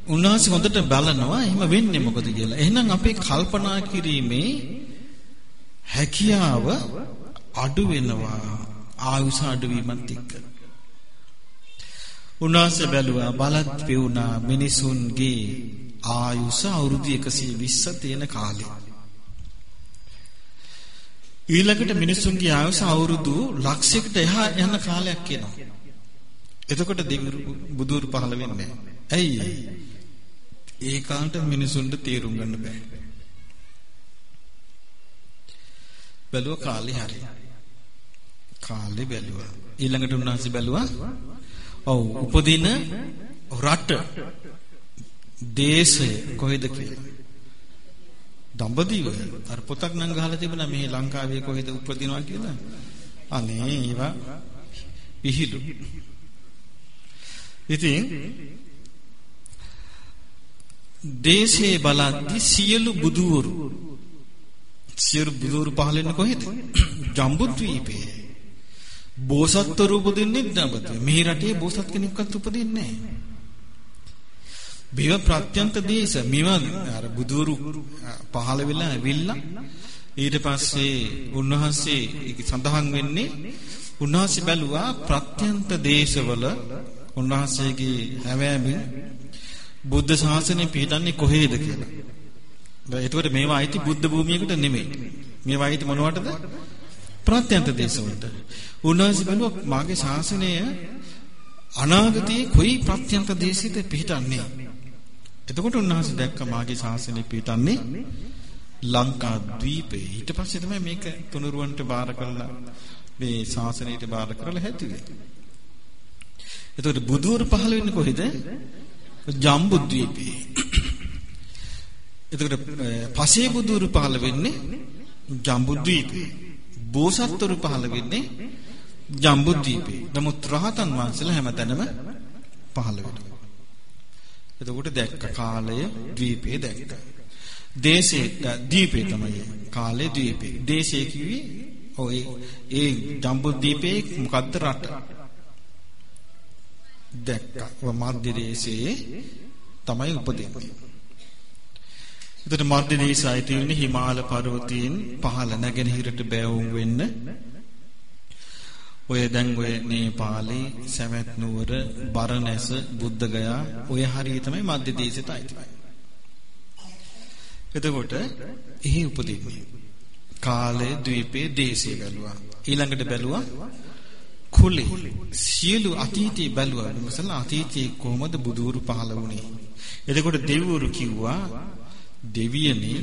උන්වහන්සේ හොඳට බලනවා එහෙම වෙන්නේ මොකද කියලා. එහෙනම් අපේ කල්පනා කිරීමේ හැකියාව අඩු වෙනවා ආයුෂ අඩු වීමත් එක්ක. උන්වහන්සේ බැලුවා බලත් පෙවුනා මිනිසුන්ගේ ආයුෂ අවුරුදු 120 තියෙන කාලේ. ඊළඟට මිනිසුන්ගේ ආයුෂ අවුරුදු ලක්ෂයකට එහා යන කාලයක් එනවා. එතකොට දෙවිවරු බුදුරු පහළ වෙන්නේ ඇයි? ඒ කාලට මිනිසුන්ට තීරුම් ගන්න බෑ. බැලුව කාලේ හරි. කාලේ බැලුවා. ඊළඟට උන්වහන්සේ බැලුවා. ඔව් උපදින රට දේශය කොහෙද කියලා. දඹදිව අර පොතක් නම් ගහලා තිබුණා මේ ලංකාවේ කොහෙද උපදිනවා කියලා. අනේ ඒවා පිහිලු. ඉතින් දේශේ බලද්දි සියලු බුදුවරු සියලු බුදුවරු පහළ වෙන්නේ කොහෙද? ජම්බුද්වීපේ. බෝසත්වරු උපදින්නේ නබත. මේ රටේ බෝසත් කෙනෙක්වත් උපදින්නේ නැහැ. බිව ප්‍රත්‍යන්ත දේශ මෙව අර බුදුරු පහළ වෙලා ඇවිල්ලා ඊට පස්සේ උන්වහන්සේ සඳහන් වෙන්නේ උන්වහන්සේ බැලුවා ප්‍රත්‍යන්ත දේශවල උන්වහන්සේගේ හැවෑමෙන් බුද්ධ ශාසනය පිහිටන්නේ කොහේද කියලා. දැන් ඒකට මේවා අයිති බුද්ධ භූමියකට නෙමෙයි. මේවා අයිති මොනවටද? ප්‍රත්‍යන්ත දේශවලට. උන්වහන්සේ බැලුවා මාගේ ශාසනය අනාගතයේ කොයි ප්‍රත්‍යන්ත දේශෙද පිහිටන්නේ? එතකොට උන්වහන්සේ දැක්ක මාගේ ශාසනය පිහිටන්නේ ලංකා ද්වීපේ. ඊට පස්සේ තමයි මේක තුනුරුවන්ට බාර කරලා මේ ශාසනයට බාර කරලා හැදුවේ. එතකොට බුදුවරු පහළ වෙන්නේ කොහෙද? ජම්බු ද්වීපේ. එතකොට පසේ බුදුවරු පහළ වෙන්නේ ජම්බු ද්වීපේ. බෝසත්වරු පහළ වෙන්නේ ජම්බු ද්වීපේ. නමුත් රහතන් වහන්සේලා හැමතැනම පහළ වෙනවා. එතකොට දැක්ක කාලය ද්වීපේ දැක්ක. දේශේ ද්වීපේ තමයි කාලේ ද්වීපේ. දේශේ කිව්වේ ඔය ඒ ජම්බු ද්වීපේ මොකද්ද රට? දැක්කා. ඔය මධ්‍ය දේශයේ තමයි උපදින්නේ. එතකොට මර්ධිනී සායිතින්නේ හිමාල පර්වතයෙන් පහළ නැගෙනහිරට බෑවුම් වෙන්න ඔය දැන් ඔය නේපාලේ සැවැත් නුවර බරණැස බුද්ධගයා ඔය හරිය තමයි මධ්‍ය දේශයට අයිතිමයි. එතකොට එහි උපදින්නේ කාලේ ද්වීපයේ දේශය බැලුවා. ඊළඟට බැලුවා කුලේ සියලු අතීතේ බැලුවා. මොසල අතීතේ කොහොමද බුදూరు පහළ වුණේ? එතකොට දෙවිවරු කිව්වා දෙවියනේ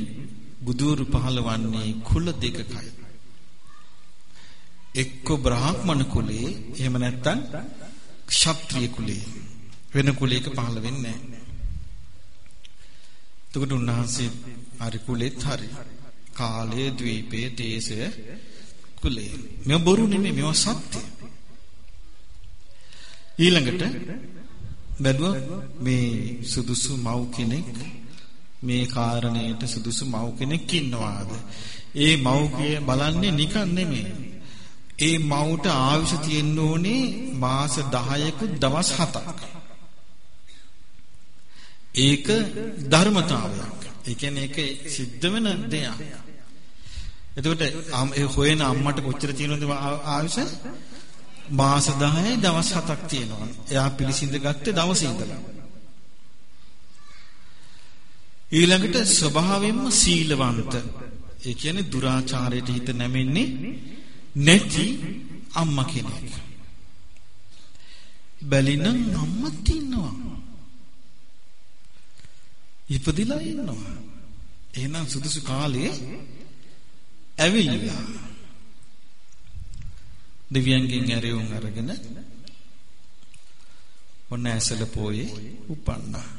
බුදුරු පහළ වන්නේ කුල දෙකකයි. එක්ක බ්‍රාහ්මණ කුලේ එහෙම නැත්නම් ක්ෂත්‍රීය කුලේ වෙන කුලයක පහළ වෙන්නේ නැහැ. එතකොට උන්වහන්සේ හරි කුලෙත් හරි කාලයේ ද්වීපයේ දේශය කුලේ මේ බොරු නෙමෙයි මේවා සත්‍ය. ඊළඟට බැලුවා මේ සුදුසු මව් කෙනෙක් මේ කාරණයට සුදුසු මව් කෙනෙක් ඉන්නවාද? ඒ මව්ගේ බලන්නේ නිකන් නෙමෙයි. ඒ මවුට ආයුෂ තියෙන්න ඕනේ මාස 10ක දවස් 7ක්. ඒක ධර්මතාවයක්. ඒ කියන්නේ ඒක සිද්ධ වෙන දෙයක්. එතකොට ඒ හොයන අම්මට කොච්චර තියෙනවද ආයුෂ? මාස 10යි දවස් 7ක් තියෙනවා. එයා පිළිසිඳ ගත්තේ දවසේ ඉඳලා. ඊළඟට ස්වභාවයෙන්ම සීලවන්ත. ඒ කියන්නේ දුරාචාරයට හිත නැමෙන්නේ නැති අම්මා කෙනෙක්. බැලිනම් අම්මත් ඉන්නවා. ඉපදිලා ඉන්නවා. එහෙනම් සුදුසු කාලේ ඇවිල්ලා දෙවියන්ගෙන් ඇරෙවුම් අරගෙන ඔන්න ඇසල පොයේ උපන්නා.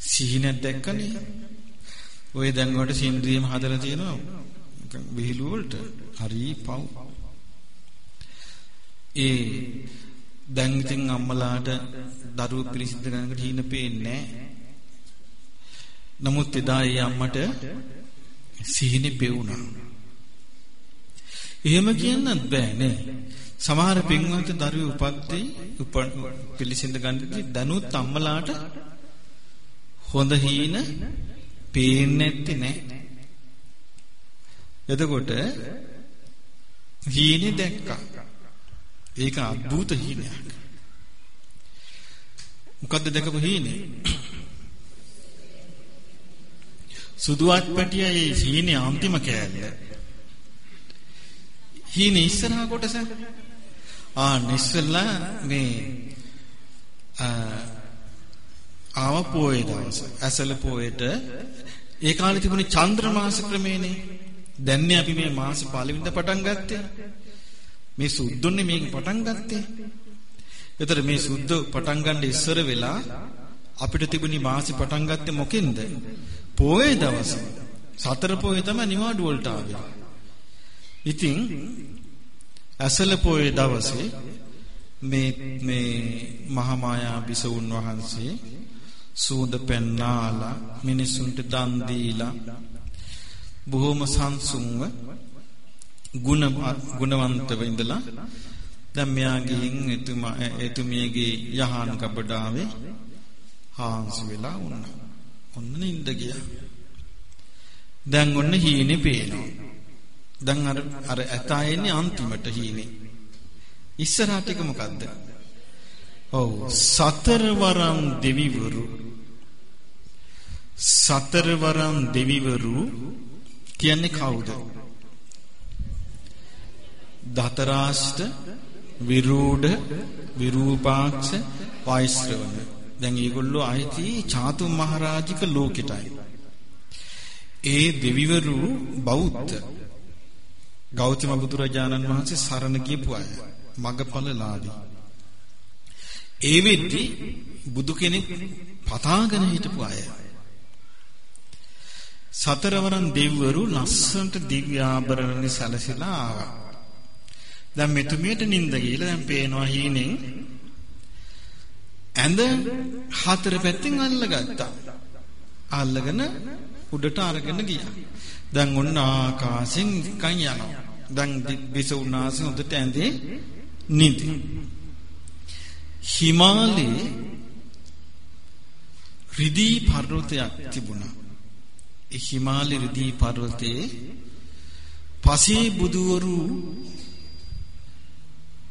සිහිනක් දැක්කනේ. ඔය දැන් වලට සින්ද්‍රියම හදලා තියෙනවා. විහිළු වලට හරි පව්. ඒ දැන් ඉතින් අම්මලාට දරුවෝ පිළිසිඳ ගන්නකට හීන පේන්නේ නමුත් එදා ඒ අම්මට සිහිනේ පෙවුණා. එහෙම කියන්නත් බෑ නේ. සමහර පින්වන්ත දරුවෝ උපද්දී උප පිළිසිඳ ගන්නදී දනුත් අම්මලාට හොඳ හීන පේන්නේ නැත්තේ නෑ. එතකොට හීනේ දැක්කා. ඒක අద్భుත හීනයක්. මොකද්ද දැකපු හීනේ? සුදුවත් පැටියයි හීනේ අන්තිම කෑල්ල. හීනේ ඉස්සරහා කොටස ආ නිස්සල්ලා මේ ආව පොයේ දවස. ඇසල පොයේට ඒ කාලේ තිබුණේ චන්ද්‍ර මාස ක්‍රමේනේ. දැන්නේ අපි මේ මාස පළවෙනිද පටන් ගත්තේ. මේ සුද්ධොන්නේ මේක පටන් ගත්තේ. ඒතර මේ සුද්ධ පටන් ගන්න ඉස්සර වෙලා අපිට තිබුණි මාසි පටන් ගත්තේ මොකෙන්ද? පොයේ දවසේ. සතර පොයේ තමයි නිවාඩු වලට ආවේ. ඉතින් ඇසල පොයේ දවසේ මේ මේ මහමායා බිසවුන් වහන්සේ සූද පෙන්නාලා මිනිසුන්ට දන් දීලා බොහොම සංසුන්ව ගුණ ගුණවන්තව ඉඳලා දැන් මෙයා ගිහින් එතුමා එතුමියගේ යහන් කබඩාවේ හාන්සි වෙලා වුණා. ඔන්න නින්ද ගියා. දැන් ඔන්න හීනේ පේනවා. දැන් අර අර ඇතා එන්නේ අන්තිමට හීනේ. ඉස්සරහට එක මොකද්ද? ඔව් සතරවරම් දෙවිවරු සතරවරම් දෙවිවරු කියන්නේ කවුද? දතරාෂ්ට විරූඩ විරූපාක්ෂ වෛශ්‍රවණ. දැන් මේගොල්ලෝ ආйти චාතු මහරජික ලෝකෙටයි. ඒ දෙවිවරු බෞද්ධ ගෞතම බුදුරජාණන් වහන්සේ සරණ ගියපු අය. මගපලලාදී. ඒ වෙද්දී බුදු කෙනෙක් පතාගෙන හිටපු අය. සතරවරන් දෙවිවරු ලස්සන්ට දිව්‍ය ආභරණ සැලසিলা ආවා දැන් මෙතුමියට නිින්ද ගිහලා දැන් පේනවා හීනෙන් ඇඳ හතර පැත්තෙන් අල්ලගත්තා. අල්ලගෙන උඩට අරගෙන ගියා. දැන් ඔන්න ආකාශෙන් කන් යනවා. දැන් දිබ්බිස උනාසෙ උඩට ඇඳේ නිදි. හිමාලයේ රිදී පර්වතයක් තිබුණා. ඒ හිමාලය රිදී පර්වතයේ පසේ බුදුවරු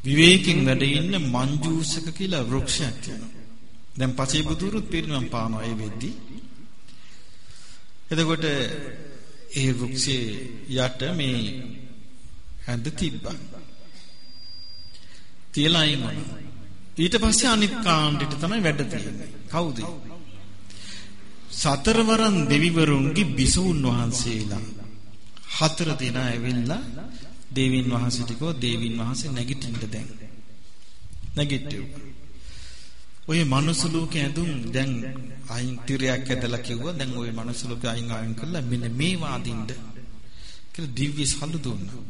විවේකයෙන් වැඩ ඉන්න මංජූසක කියලා වෘක්ෂයක් තියෙනවා. දැන් පසේ බුදුරුත් පිරිනම් පානවා ඒ වෙද්දි. එතකොට ඒ වෘක්ෂයේ යට මේ හැඳ තිබ්බා. තියලා ඉන්නවා. ඊට පස්සේ අනිත් කාණ්ඩෙට තමයි වැඩ තියෙන්නේ. කවුද? සතරවරන් දෙවිවරුන්ගේ බිසවුන් වහන්සේලා හතර දෙනා ඇවිල්ලා දේවින් වහන්සේට කිව්වා දේවින් වහන්සේ නැගිටින්න දැන්. නැගිටිව්වා. ඔය මනුස්ස ලෝකේ ඇඳුම් දැන් අයින් තිරයක් ඇදලා කිව්වා දැන් ඔය මනුස්ස ලෝකේ අයින් අයින් කළා මෙන්න මේ වාදින්න කියලා දිව්‍ය සල්ලු දුන්නා.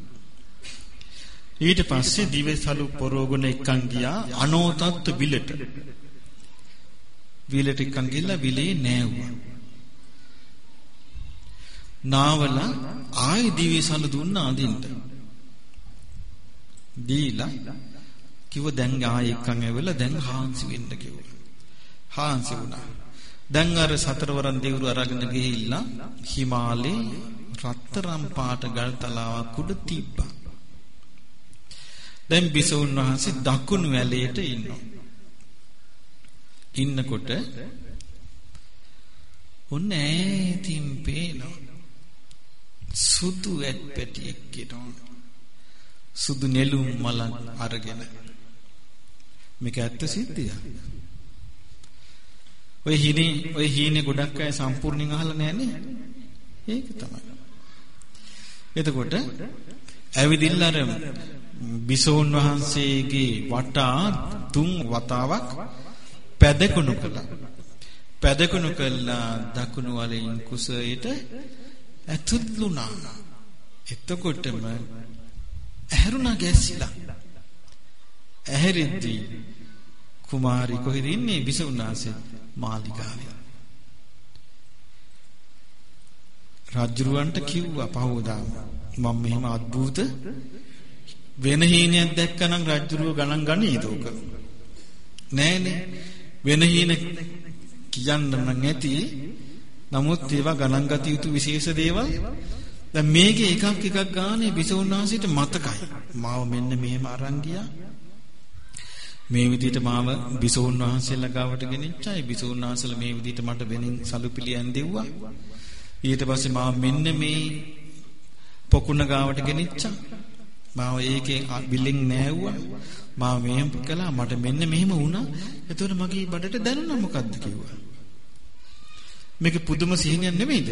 ඊට පස්සේ දිව්‍ය සල්ලු පොරෝගුණ එක්කන් ගියා අනෝතත් විලට. විලට එක්කන් ගිහලා විලේ නෑවුවා. නාවලා ආයි දිව්‍ය සල්ලු දුන්නා අදින්න. දීලා කිව්ව දැන් ආයෙ එක්කන් ඇවිල්ලා දැන් හාන්සි වෙන්න කිව්වා. හාන්සි වුණා. දැන් අර සතරවරන් දෙවිවරු අරගෙන ගිහිල්ලා හිමාලේ රත්තරම් පාට ගල් තලාවක් උඩ තිබ්බා. දැන් බිසෝන් වහන්සේ දකුණු වැලේට ඉන්නවා. ඉන්නකොට ඔන්න ඈතින් පේනවා. සුදු ඇත් පැටියෙක් කෙනවා. සුදු නෙළුම් මලක් අරගෙන. මේක ඇත්ත සිද්ධියක්. ඔය හීනේ ඔය හීනේ ගොඩක් අය සම්පූර්ණයෙන් අහලා නැහනේ. ඒක තමයි. එතකොට ඇවිදින්න අර බිසෝන් වහන්සේගේ වටා තුන් වතාවක් පැදකුණු කළා. පැදකුණු කළා දකුණු වලින් කුසයට ඇතුළුණා. එතකොටම ඇහැරුණා ගැස්සිලා. ඇහැරෙද්දී කුමාරි කොහෙද ඉන්නේ බිසෝන්නාසේ මාලිගාවේ. රජුරවන්ට කිව්වා පහවදා මම මෙහෙම අద్భుත වෙන හීනයක් දැක්කනම් රජුරුව ගණන් ගනීද උක නෑනේ වෙන හීන කියන්න නම් ඇති නමුත් ඒවා ගණන් ගත යුතු විශේෂ දේවල්. දැන් මේකේ එකක් එකක් ගානේ බිසෝන්නාසිට මතකයි. මාව මෙන්න මෙහෙම අරන් ගියා. මේ විදිහට මාව බිසෝන් වහන්සේලා ගාවට ගෙනිච්චයි. බිසෝන් වහන්සේලා මේ විදිහට මට වෙනින් සලුපිලියන් දෙව්වා. ඊට පස්සේ මාව මෙන්න මේ පොකුණ ගාවට ගෙනිච්චා. මාව ඒකේ බිල්ලින් නෑවුවා. මාව මෙහෙම කළා මට මෙන්න මෙහෙම වුණා. එතකොට මගේ බඩට දැනුණා මොකද්ද කිව්වා. මේක පුදුම සිහිනයක් නෙමෙයිද?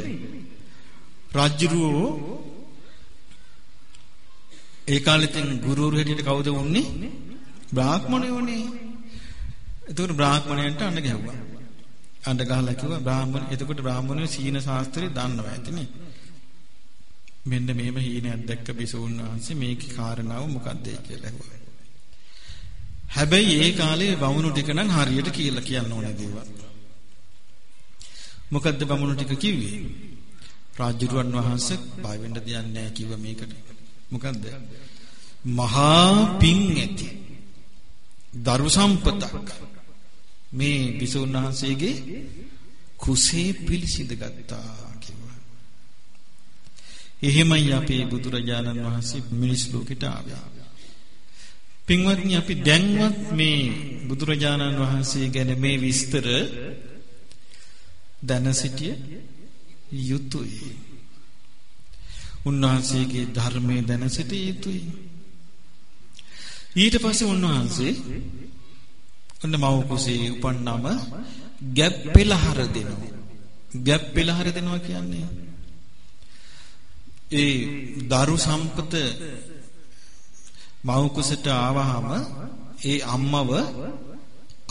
රාජ්‍යරුවෝ ඒ කාලෙකින් ගුරුවරු හැටියට කවුද වුන්නේ? බ්‍රාහ්මණයෝනේ. එතකොට බ්‍රාහ්මණයන්ට අඬ ගැහුවා. අඬ ගහලා කිව්වා බ්‍රාහ්මණ එතකොට බ්‍රාහ්මණයෝ සීන ශාස්ත්‍රය දන්නවා ඇතිනේ. මෙන්න මෙහෙම හීනයක් දැක්ක බිසෝන් වහන්සේ මේකේ කාරණාව මොකක්ද කියලා ඇහුවා. හැබැයි ඒ කාලේ වමුණු ටික නම් හරියට කියලා කියන්න ඕනේ දේවල්. මොකද්ද වමුණු ටික කිව්වේ? රාජ්‍යරුවන් වහන්සේ බය වෙන්න දෙයක් නැහැ කිව්ව මේකට. මොකද්ද? මහා පිං ඇති. දරු සම්පතක්. මේ විසුණු වහන්සේගේ කුසේ පිළිසිඳ ගත්තා කිව්වා. එහෙමයි අපේ බුදුරජාණන් වහන්සේ මිනිස් ලෝකෙට ආවේ. පින්වත්නි අපි දැන්වත් මේ බුදුරජාණන් වහන්සේ ගැන මේ විස්තර දැන සිටිය යුතුයි. උන්වහන්සේගේ ධර්මයේ දැන සිටිය යුතුයි. ඊට පස්සේ උන්වහන්සේ ඔන්න මව කුසේ උපන්නම ගැප් පෙළහර දෙනවා. ගැප් පෙළහර දෙනවා කියන්නේ ඒ දරු සම්පත මව කුසට ආවහම ඒ අම්මව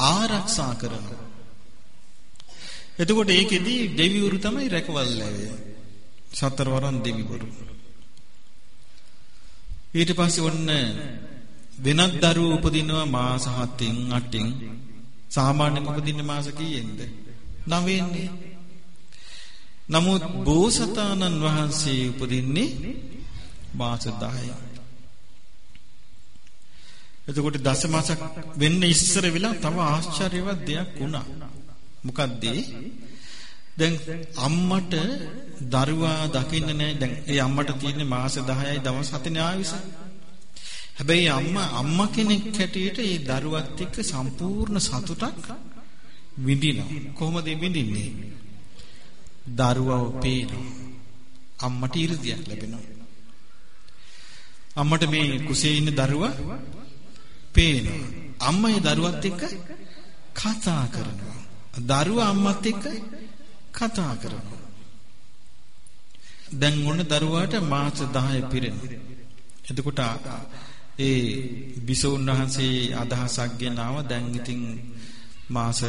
ආරක්ෂා කරනවා. එතකොට ඒකෙදි දෙවිවරු තමයි රැකවල් ලැබෙන්නේ. සතරවරන් දෙවිවරු. ඊට පස්සේ ඔන්න වෙනත් දරුවෝ උපදිනවා මාස 7න් 8න් සාමාන්‍යයෙන් උපදින්න මාස කීයෙන්ද 9න්නේ නමුත් බෝසතාණන් වහන්සේ උපදින්නේ මාස 10යි එතකොට දසමාසක් වෙන්න ඉස්සර වෙලා තව ආශ්චර්යවත් දෙයක් වුණා මොකද්ද දැන් අම්මට දරුවා දකින්න නැහැ දැන් ඒ අම්මට තියෙන්නේ මාස 10යි දවස් 7නේ ආයුෂ හැබැයි අම්මා අම්මා කෙනෙක් හැටියට ඒ දරුවත් එක්ක සම්පූර්ණ සතුටක් විඳිනවා. කොහොමද විඳින්නේ? දරුවව පේනවා. අම්මට 이르දියක් ලැබෙනවා. අම්මට මේ කුසේ ඉන්න දරුවා පේනවා. අම්මා ඒ දරුවත් එක්ක කතා කරනවා. දරුවා අම්මත් එක්ක කතා කරනවා. දැන් ඔන්න දරුවාට මාස 10 පිරෙනවා. එතකොට ඒ බිසෝන් වහන්සේ අදහසක් ගෙනාව දැන් ඉතින් මාස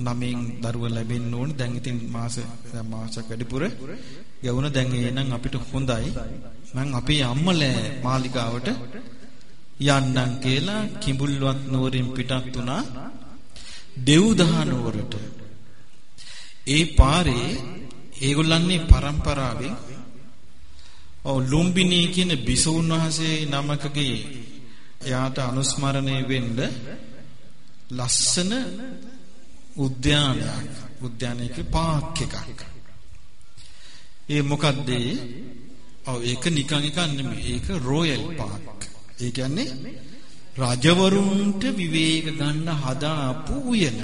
9න් දරුව ලැබෙන්න ඕන දැන් ඉතින් මාස මාසයක් වැඩිපුර යවුන දැන් එහෙනම් අපිට හොඳයි මං අපේ අම්මලා මාලිකාවට යන්නම් කියලා කිඹුල්වත් නුවරින් පිටත් වුණා. දෙව්දහ නුවරට. ඒ පාරේ ඒගොල්ලන්නේ પરම්පරාවෙන් ඔව් ලුම්බිනී කියන බිසෝන් වහන්සේ නමකගේ එයාට අනුස්මරණය වෙන්න ලස්සන උද්‍යානයක් උද්‍යානයක පාක් එකක්. ඒ මොකද්ද? ඔව් ඒක නිකන් එකක් නෙමෙයි. ඒක රොයල් පාක්. ඒ කියන්නේ රජවරුන්ට විවේක ගන්න හදාපු උයන.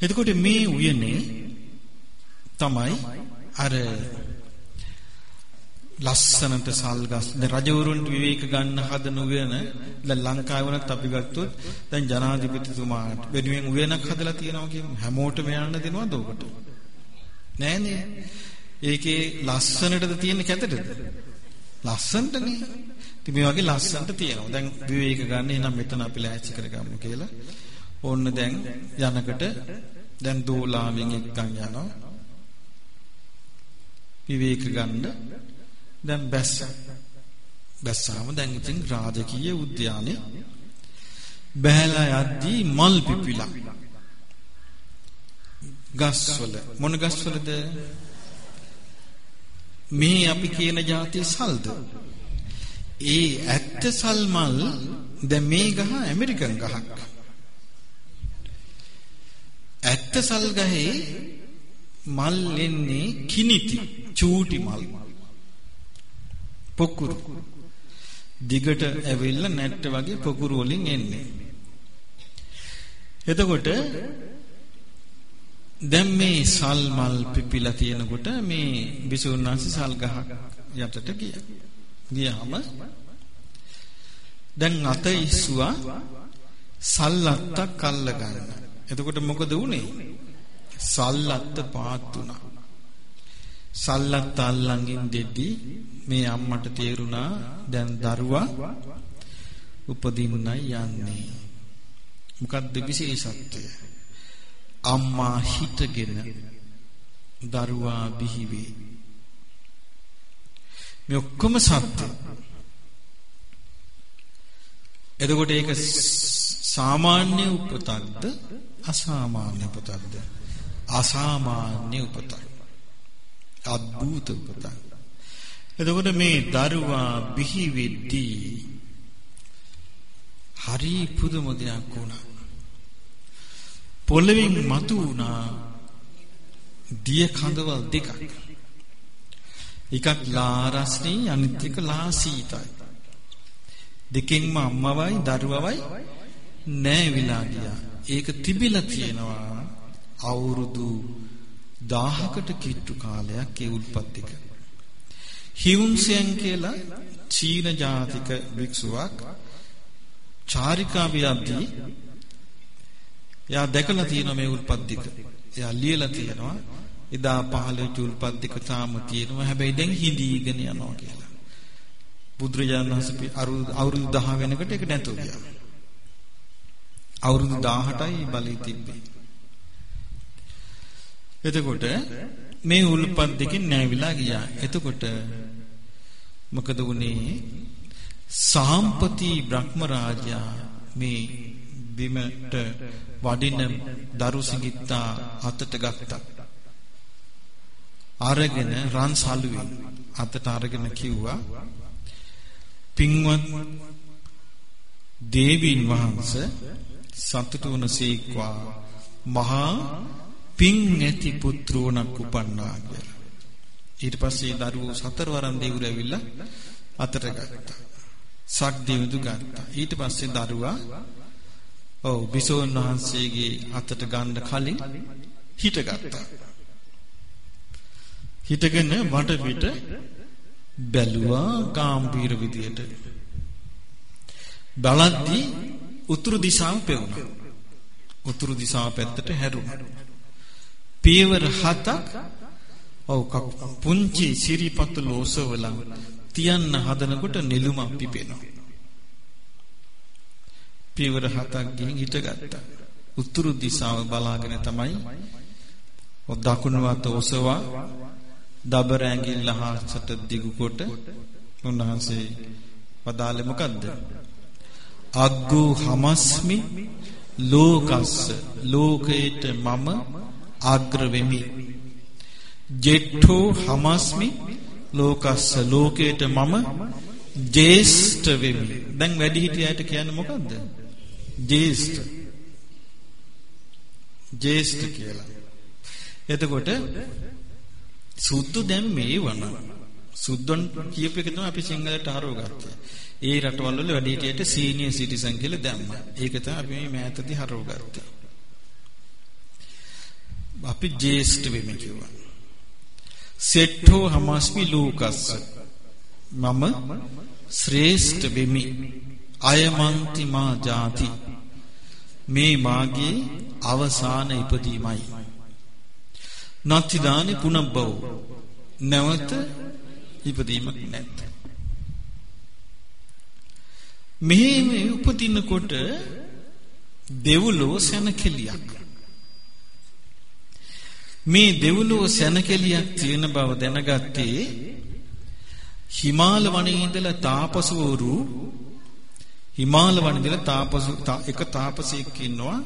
එතකොට මේ උයනේ තමයි අර ලස්සනට සල්ගස් දැන් රජවරුන්ට විවේක ගන්න හදන උයන. දැන් ලංකාවේ වුණත් අපි ගත්තොත් දැන් ජනාධිපතිතුමාට වෙනුවෙන් උයනක් හදලා තියෙනවා කියමු. හැමෝටම යන්න දෙනවද ඔකට නෑනේ. ඒකේ ලස්සනටද තියෙන්නේ කැතටද? ලස්සනටනේ ඉතින් මේ වගේ ලස්සනට තියෙනවා. දැන් විවේක ගන්න එහෙනම් මෙතන අපි ලෑස්ති කරගමු කියලා. ඕන්න දැන් යනකට දැන් දෝලාවෙන් එක්කන් යනවා. විවේක ගන්න. දැන් බැස්ස. බැස්සාම දැන් ඉතින් රාජකීය උද්‍යානයේ බහැලා යද්දී මල් පිපිලා. ගස්වල. මොන ගස්වලද? මේ අපි කියන જાති සල්ද? ඒ ඇත්ත සල් මල් දැන් මේ ගහ ඇමරිකන් ගහක්. ඇත්ත සල් ගහේ මල් එන්නේ කිනිති චූටි මල්. පොකුරු. දිගට ඇවිල්ලා නැට්ට වගේ පොකුරු වලින් එන්නේ. එතකොට දැන් මේ සල් මල් පිපිලා තියෙනකොට මේ බිසෝන්නාසි සල් ගහක් යටට ගියා. ගියාම දැන් අත ඉස්සුවා සල්ලත්තක් අල්ල ගන්න. එතකොට මොකද වුනේ? සල්ලත්ත පාත් වුණා. සල්ලත්ත අල්ලන්ගින් දෙද්දී මේ අම්මට තේරුණා දැන් දරුවා උපදින්නයි යන්නේ. මොකද්ද විශේෂත්වය? අම්මා හිටගෙන දරුවා බිහි වේ. මේ ඔක්කොම සත්‍ය. එතකොට ඒක සාමාන්‍ය උපතක්ද අසාමාන්‍ය උපතක්ද? අසාමාන්‍ය උපතක්. අద్భుත උපතක්. එතකොට මේ දරුවා බිහි වෙද්දී හරි පුදුම දෙයක් වුණා. පොළවෙන් මතු වුණා දිය කඳවල් දෙකක්. එකක් ලා රස්නේ අනිත් එක ලා සීතයි. දෙකෙන්ම අම්මවයි දරුවවයි නෑවිලා ගියා. ඒක තිබිලා තියෙනවා අවුරුදු 1000කට කිට්ටු කාලයක් ඒ උල්පත් එක. හියුන්සෙන් කියලා චීන ජාතික භික්ෂුවක් චාරිකාවේ යද්දී එයා දැකලා තියෙනවා මේ උල්පත්තික. එයා ලියලා තියෙනවා එදා පහළ උල්පත්තික තාම තියෙනවා හැබැයි දැන් හිඳීගෙන යනවා කියලා. බුදුරජාණන් වහන්සේ අවුරුදු 10 වෙනකොට ඒක නැතුව ගියා. අවුරුදු 18යි බලي තිබ්බේ. එතකොට මේ උල්පත් දෙකෙන් නැවිලා ගියා. එතකොට මොකද වුනේ? සාම්පති බ්‍රහ්ම රාජයා මේ බිමට වඩින දරු සිඟිත්තා අතට ගත්තා. අරගෙන රන් සලුවෙන් අතට අරගෙන කිව්වා පින්වත් දේවීන් වහන්සේ සතුටු වනසේක්වා මහා පින් ඇති පුත්‍රෝණක් උපන්නා කියලා. ඊට පස්සේ දරුවෝ සතරවරන් දෙවිවරු ඇවිල්ලා අතට ගත්තා. සක් දෙවිඳු ගත්තා. ඊට පස්සේ දරුවා ඔව් බිසෝන් වහන්සේගේ අතට ගන්න කලින් හිටගත්තා. හිටගෙන වට පිට බැලුවා ගාම්භීර විදියට. බලද්දී උතුරු දිශාව පෙවුණා. උතුරු දිශාව පැත්තට හැරුණා. පියවර හතක් ඔව් පුංචි සිරිපතුල ඔසවලා තියන්න හදනකොට නෙළුමක් පිපෙනවා. පියවර හතක් ගිහින් හිටගත්තා. උතුරු දිශාව බලාගෙන තමයි දකුණු අත ඔසවා දබර ඇඟිල්ල හාසට දිගු කොට උන්වහන්සේ වදාළේ මොකද්ද? අග්ගෝ හමස්මි ලෝකස්ස ලෝකේට මම අග්‍ර වෙමි. ජෙට්ඨෝ හමස්මි ලෝකස්ස ලෝකේට මම ජේෂ්ඨ වෙමි. දැන් වැඩි හිටියයට කියන්නේ මොකද්ද? ජේෂ්ඨ. ජේෂ්ඨ කියලා. එතකොට සුද්ධ දැන් මේ වන සුද්දොන් කියපු එක තමයි අපි සිංහලට හරවගත්තේ. ඒ රටවල් වල වැඩිහිටියට සීනියර් සිටිසන් කියලා දැම්මා. ඒක තමයි අපි මේ මෑතදී හරවගත්තේ. අපි ජේෂ්ඨ වෙමි කිව්වා. සෙට්ඨෝ හමස්මි ලූකස්ස. මම ශ්‍රේෂ්ඨ වෙමි. අයමන්ති මා ජාති. මේ මාගේ අවසාන ඉපදීමයි. නත්තිදානි පුනබ්බව. නැවත ඉපදීමක් නැත. මෙහෙම උපදිනකොට දෙව්ලොව සැනකෙලියක්. මේ දෙව්ලොව සැනකෙලියක් තියෙන බව දැනගත්තේ හිමාල වනයේ ඉඳලා තාපසවරු හිමාල වනයේ ඉඳලා තාපස එක තාපසයෙක් ඉන්නවා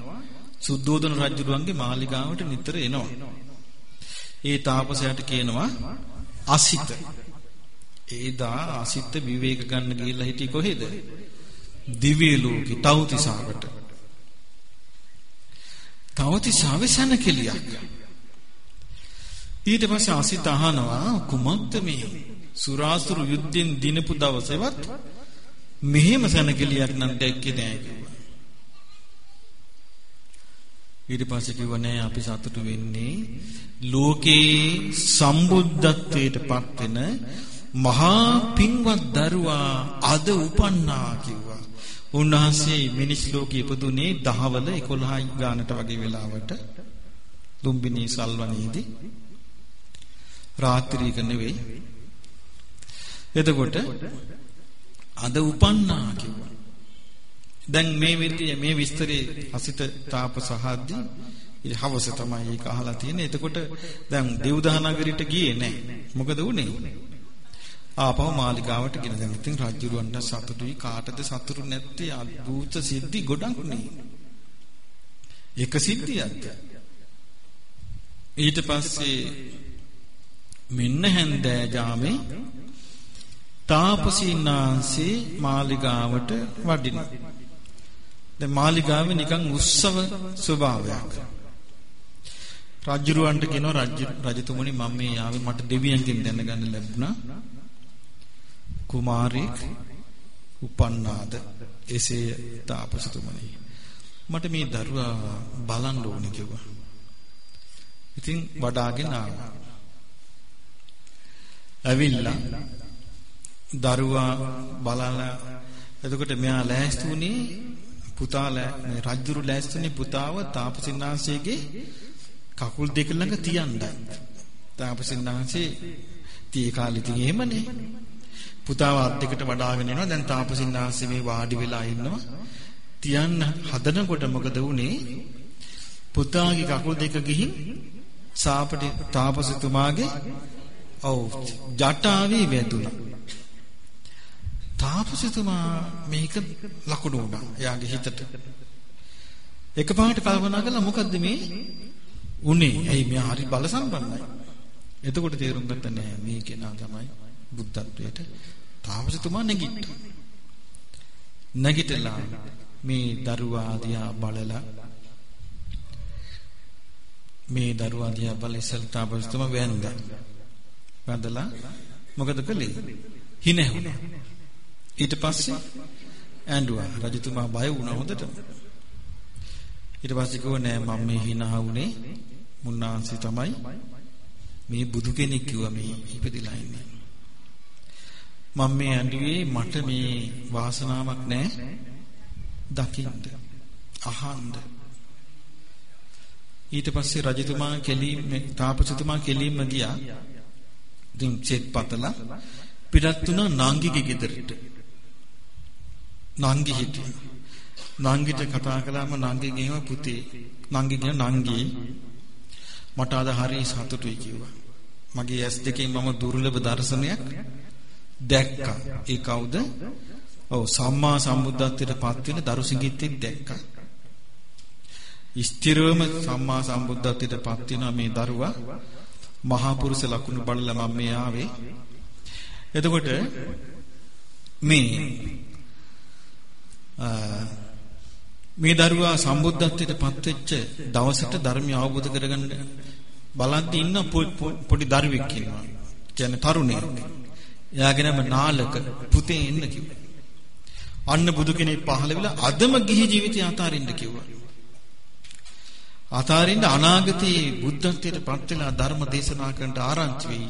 සුද්ධෝදන රජුරුවන්ගේ මාලිගාවට නිතර එනවා. ඒ තාපසයාට කියනවා අසිත. ඒදා අසිත විවේක ගන්න ගිහිල්ලා හිටියේ කොහෙද? දිව්‍ය ලෝකේ තවතිසාවට. තවතිසාවේ සැනකෙලියක්. ඊට පස්සේ අසිත අහනවා කුමක්ද මේ සුරාසුරු යුද්ධෙන් දිනපු දවසේවත් මෙහෙම සැනකෙලියක් නම් දැක්කේ නෑ කිව්වා. ඊට පස්සේ කිව්වා නෑ අපි සතුටු වෙන්නේ ලෝකේ සම්බුද්ධත්වයට පත් වෙන මහා පින්වත් දරුවා අද උපන්නා කිව්වා. උන්වහන්සේ මිනිස් ලෝකේ ඉපදුනේ දහවල 11 ගානට වගේ වෙලාවට දුම්බිනි සල්වනේදී රාත්‍රීක නෙවෙයි. එතකොට අද උපන්නා කිව්වා. දැන් මේ විදිය මේ විස්තරේ අසිත තාපසහද්දී ඉතින් හවස තමයි ඒක අහලා තියෙන්නේ. එතකොට දැන් දෙව්දහනගරයට ගියේ නැහැ. මොකද උනේ? ආපහු මාලිගාවට ගෙන දැන් ඉතින් රජුරවන්ට සතුටුයි කාටද සතුටු නැත්තේ අద్భుත සිද්ධි ගොඩක් නේ. එක සිද්ධියක්ද? ඊට පස්සේ මෙන්න හැන්දෑ ජාමේ තාපසීනාංශේ මාලිගාවට වඩිනවා. දැන් මාලිගාවේ නිකන් උත්සව ස්වභාවයක්. රජුරවන්ට කියනවා රජ රජතුමනි මම මේ ආවේ මට දෙවියන්ගෙන් දැනගන්න ලැබුණා. කුමාරයෙක් උපන්නාද එසේ තාපසතුමනි. මට මේ දරුවා බලන්න ඕනේ කිව්වා. ඉතින් වඩාගෙන ආවා. ඇවිල්ලා දරුවා බලලා එතකොට මෙයා ලෑස්ති වුණේ පුතා මේ රජුරු ලෑස්තිනේ පුතාව තාපසින්නාංශයේ කකුල් දෙක ළඟ තියන්නයි. තාපසින්නාංශේ tie කාලේ ඉතින් එහෙමනේ. පුතාව අත් දෙකට වඩාගෙන යනවා. දැන් තාපසින්නාංශේ මේ වාඩි වෙලා ඉන්නවා. තියන්න හදනකොට මොකද වුනේ? පුතාගේ කකුල් දෙක ගිහින් සාපටි තාපසතුමාගේ ඔව් ජටාවේ වැදුනා. තාපසතුමා මේක ලකුණු වුණා එයාගේ හිතට. එකපාරට කල්පනා කළා මොකද්ද මේ උනේ? ඇයි මෙයා හරි බල සම්පන්නයි. එතකොට තේරුම් ගත්ත නෑ මේ කෙනා තමයි බුද්ධත්වයට තාපසතුමා නැගිට්ටා. නැගිටලා මේ දරුවා දිහා බලලා මේ දරුවා දිහා බල ඉස්සල් තාපසතුමා වැන්දා. වැඳලා මොකද කළේ? හිනැහුණා. ඊට පස්සේ ඇඬුවා. රජතුමා බය වුණා හොඳට. ඊට පස්සේ කිව්වා නෑ මම මේ hina වුනේ මුන්නාන්සේ තමයි මේ බුදු කෙනෙක් කිව්වා මේ ඉපදිලා ඉන්නේ. මම මේ ඇඬුවේ මට මේ වාසනාවක් නෑ දකින්න අහන්න ඊට පස්සේ රජතුමා කෙලින් තාපසතුමා කෙලින්ම ගියා ඉතින් සෙත් පතලා පිටත් වුණා නංගිගේ ගෙදරට නංගි හිටියා. නංගිට කතා කළාම නංගි ගේම පුතේ නංගි කියන නංගි මට අද හරි සතුටුයි කිව්වා. මගේ ඇස් දෙකෙන් මම දුර්ලභ දර්ශනයක් දැක්කා. ඒ කවුද? ඔව් සම්මා සම්බුද්ධත්වයට පත් වෙන දරුසිඟිත්තෙක් දැක්කා. ස්ථිරවම සම්මා සම්බුද්ධත්වයට පත් වෙන මේ දරුවා මහා පුරුෂ ලකුණු බලලා මම මේ ආවේ. එතකොට මේ මේ දරුවා සම්බුද්ධත්වයට පත්වෙච්ච දවසට ධර්මය අවබෝධ කරගන්න බලද්දි ඉන්න පොඩි දරුවෙක් ඉන්නවා. කියන්නේ තරුණයෙක්. එයාගේ නම නාලක පුතේ එන්න කිව්වා. අන්න බුදු කෙනෙක් පහළ වෙලා අදම ගිහි ජීවිතය අතාරින්න කිව්වා. අතාරින්න අනාගතයේ බුද්ධත්වයට පත් වෙලා ධර්ම දේශනා කරන්නට ආරංචි වෙයි.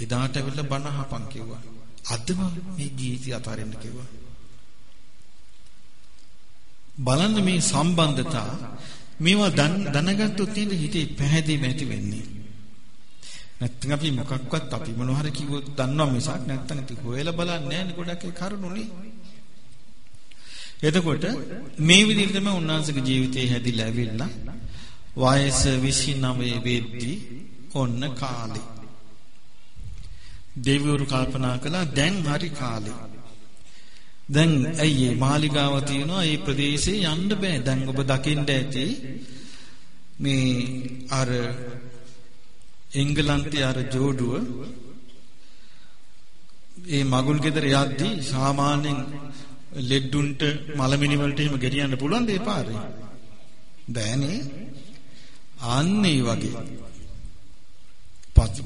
එදාට වෙලා බණ අහපන් කිව්වා. අදම මේ ජීවිතය අතාරින්න කිව්වා. බලන්න මේ සම්බන්ධතා මේවා දැනගත්තොත් නේද හිතේ පැහැදීම ඇති වෙන්නේ. නැත්නම් අපි මොකක්වත් අපි මොනවා හරි කිව්වොත් දන්නවා මිසක් නැත්නම් ඉතින් හොයලා බලන්නේ නැහැ නේ ගොඩක් ඒ කරුණුනේ. එතකොට මේ විදිහට තමයි උන්වහන්සේගේ ජීවිතේ හැදිලා ඇවිල්ලා වයස 29 වෙද්දී ඔන්න කාලේ. දෙවිවරු කල්පනා කළා දැන් හරි කාලේ. දැන් ඇයි මේ මාලිගාව තියෙනවා මේ ප්‍රදේශේ යන්න බෑ. දැන් ඔබ දකින්න ඇති මේ අර එංගලන්තයේ අර ජෝඩුව ඒ මගුල් ගෙදර යද්දී සාමාන්‍යයෙන් ලෙඩ්ඩුන්ට මලමිනි වලට එහෙම ගෙනියන්න පුළුවන් දේ පාරේ. බෑනේ. අන්න ඒ වගේ.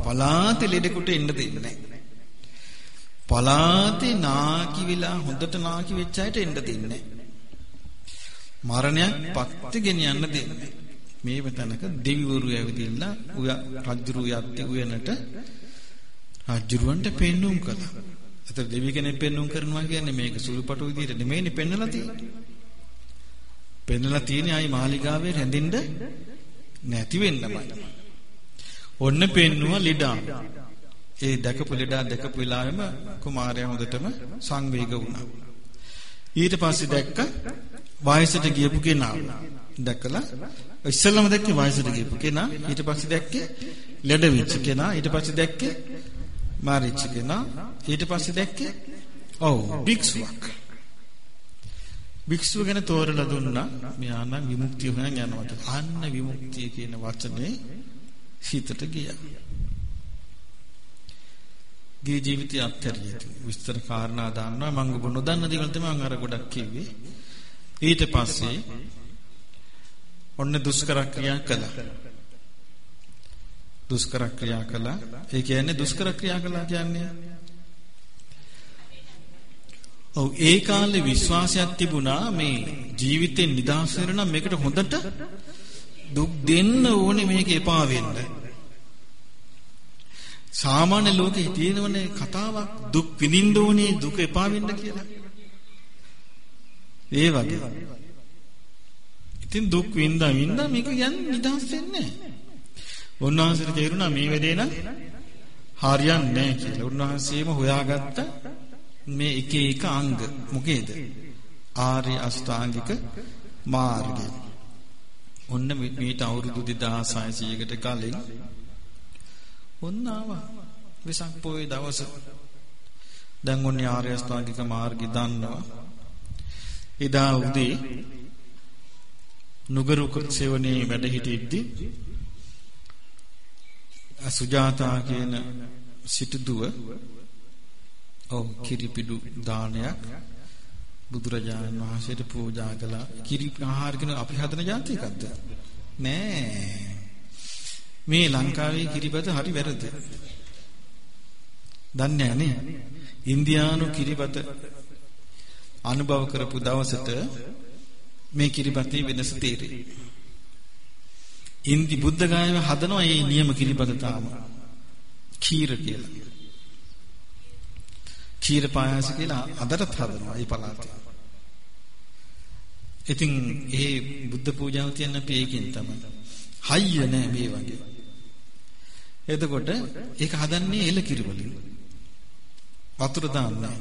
පලාතේ ලෙඩෙකුට එන්න දෙන්නේ නැහැ. පලාතේ නාකි වෙලා හොඳට නාකි වෙච්ච අයට එන්න දෙන්නේ නැහැ. මරණයක් පත්ති ගෙනියන්න දෙන්නේ මේ වෙතනක දෙවිවරු ඇවිදින්න උය රජුරු යත්ති උයනට රජුරවන්ට පෙන්눔 කළා. අතර දෙවි කෙනෙක් පෙන්눔 කරනවා කියන්නේ මේක සුළුපටු විදිහට නෙමෙයිනේ පෙන්නලා තියෙන්නේ. පෙන්නලා තියෙන්නේ ආයි මාලිගාවේ රැඳෙන්න නැති වෙන්නමයි. ඔන්න පෙන්නුවා ලීඩා. ඒ දැකපු ලීඩා දැකපු වෙලාවෙම කුමාරයා හොඳටම සංවේග වුණා. ඊට පස්සේ දැක්ක වයසට ගියපු කෙනා. දැකලා ඉස්සෙල්ලම දැක්කේ වයසට ගියපු කෙනා. ඊට පස්සේ දැක්කේ ලෙඩ වෙච්ච කෙනා. ඊට පස්සේ දැක්කේ මාරිච්ච කෙනා. ඊට පස්සේ දැක්කේ ඔව් භික්ෂුවක්. භික්ෂුව ගැන තෝරලා දුන්නා. මෙයා නම් විමුක්තිය හොයන් යනවා. අන්න විමුක්තිය කියන වචනේ හිතට ගියා. ගේ ජීවිතය අත්හැරියට විස්තර කාරණා දාන්නවා මම ඔබ නොදන්න දේවල් තමයි මම අර ගොඩක් කිව්වේ. ඊට පස්සේ ඔන්න දුෂ්කර ක්‍රියා කළා. දුෂ්කර ක්‍රියා කළා. ඒ කියන්නේ දුෂ්කර ක්‍රියා කළා කියන්නේ ඔව් ඒ කාලේ විශ්වාසයක් තිබුණා මේ ජීවිතේ නිදහස් වෙන නම් මේකට හොඳට දුක් දෙන්න ඕනේ මේක එපා වෙන්න. සාමාන්‍ය ලෝකේ තියෙනවනේ කතාවක් දුක් විඳින්න ඕනේ දුක එපා වෙන්න කියලා. ඒ වගේ. ඉතින් දුක් විඳා විඳා මේක යන්නේ නිදහස් වෙන්නේ නැහැ. උන්වහන්සේට තේරුණා මේ වෙලේ නම් හරියන්නේ නැහැ කියලා. උන්වහන්සේම හොයාගත්ත මේ එක එක අංග මොකේද? ආර්ය අෂ්ටාංගික මාර්ගය. ඔන්න මීට අවුරුදු 2600කට කලින් ඔන්න ආවා. වෙසක් පොයේ දවස. දැන් ඔන්නේ ආර්ය අෂ්ටාංගික මාර්ගය දන්නවා. එදා උදේ නුගරුක සෙවණේ වැඩ සිටිද්දී සුජාතා කියන සිටුදුව ඔව් කිරිපිඩු දානයක් බුදුරජාණන් වහන්සේට පූජා කළා. කිරි ආහාර කියන අපි හදන જાති එකක්ද? නෑ. මේ ලංකාවේ කිරිපත හරි වැරදි. දන්නේ නැහැ ඉන්දියානු කිරිපත අනුභව කරපු දවසට මේ කිරිපතේ වෙනස තේරෙයි. ඉන්දි බුද්ධ ගායම හදනවා මේ නියම කිරිපත තාම. කීර කියලා. කීර පායස කියලා අදටත් හදනවා මේ පළාතේ. ඉතින් ඒ බුද්ධ පූජාව තියන්න අපි ඒකෙන් තමයි. හයිය නෑ මේ වගේ. එතකොට ඒක හදන්නේ එල කිරි වලින්. වතුර දාන්නේ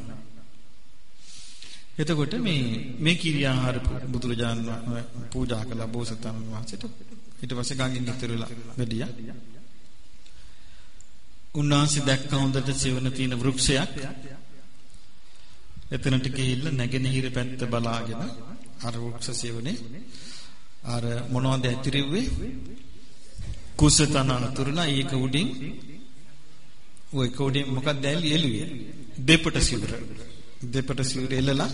එතකොට මේ මේ කිරි ආහාර බුදුරජාන් පූජා කළ බෝසතාණන් වහන්සේට ඊට පස්සේ ගංගෙන් ඉතර වෙලා වැඩියා. උන්වහන්සේ දැක්ක හොඳට සෙවණ තියෙන වෘක්ෂයක්. එතනට ගිහිල්ලා නැගෙනහිර පැත්ත බලාගෙන අර වෘක්ෂ සෙවණේ අර මොනවද ඇතිරෙව්වේ? කුසතන අතුරුලා ඒක උඩින් ඔය කෝඩේ මොකක්ද එළුවේ? දෙපට සිවුර. දෙපට සිවුර එල්ලලා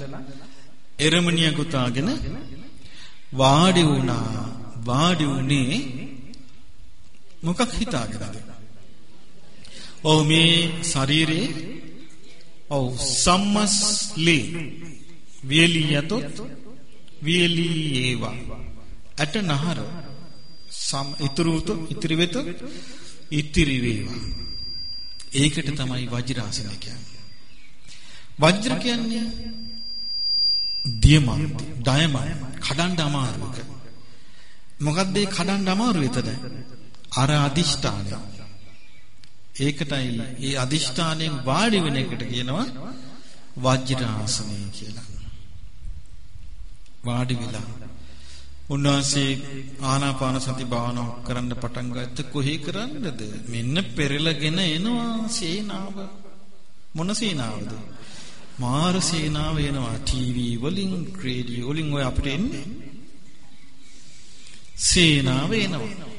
එරමණිය ගුතාගෙන වාඩි වුණා. වාඩි වුණේ මොකක් හිතාගෙනද? ඔව් මේ ශරීරේ ඔව් සම්මස්ලේ වියලි යතොත් වියලි ඒවා ඇට නහර සම් ඉතුරු ඉතිරි වෙත ඉතිරි වේවා. ඒකට තමයි වජිරාසන කියන්නේ. වජ්‍ර කියන්නේ දියමන්ති ඩයමන්ඩ් කඩන්න අමාරු එක මොකද්ද ඒ කඩන්න අමාරු එතන? අර අදිෂ්ඨානය. ඒකටයි ඒ අදිෂ්ඨානයෙන් වාඩි වෙන එකට කියනවා වජ්‍රාසනය කියලා. වාඩි වෙලා. උන්වහන්සේ ආනාපාන සති භාවනාව කරන්න පටන් ගත්ත කොහේ කරන්නද? මෙන්න පෙරලගෙන එනවා සේනාව. මොන සේනාවද? මාර සේනාව එනවා ටීවී වලින්, රේඩියෝ වලින් ඔය අපිට එන්නේ. සේනාව එනවා.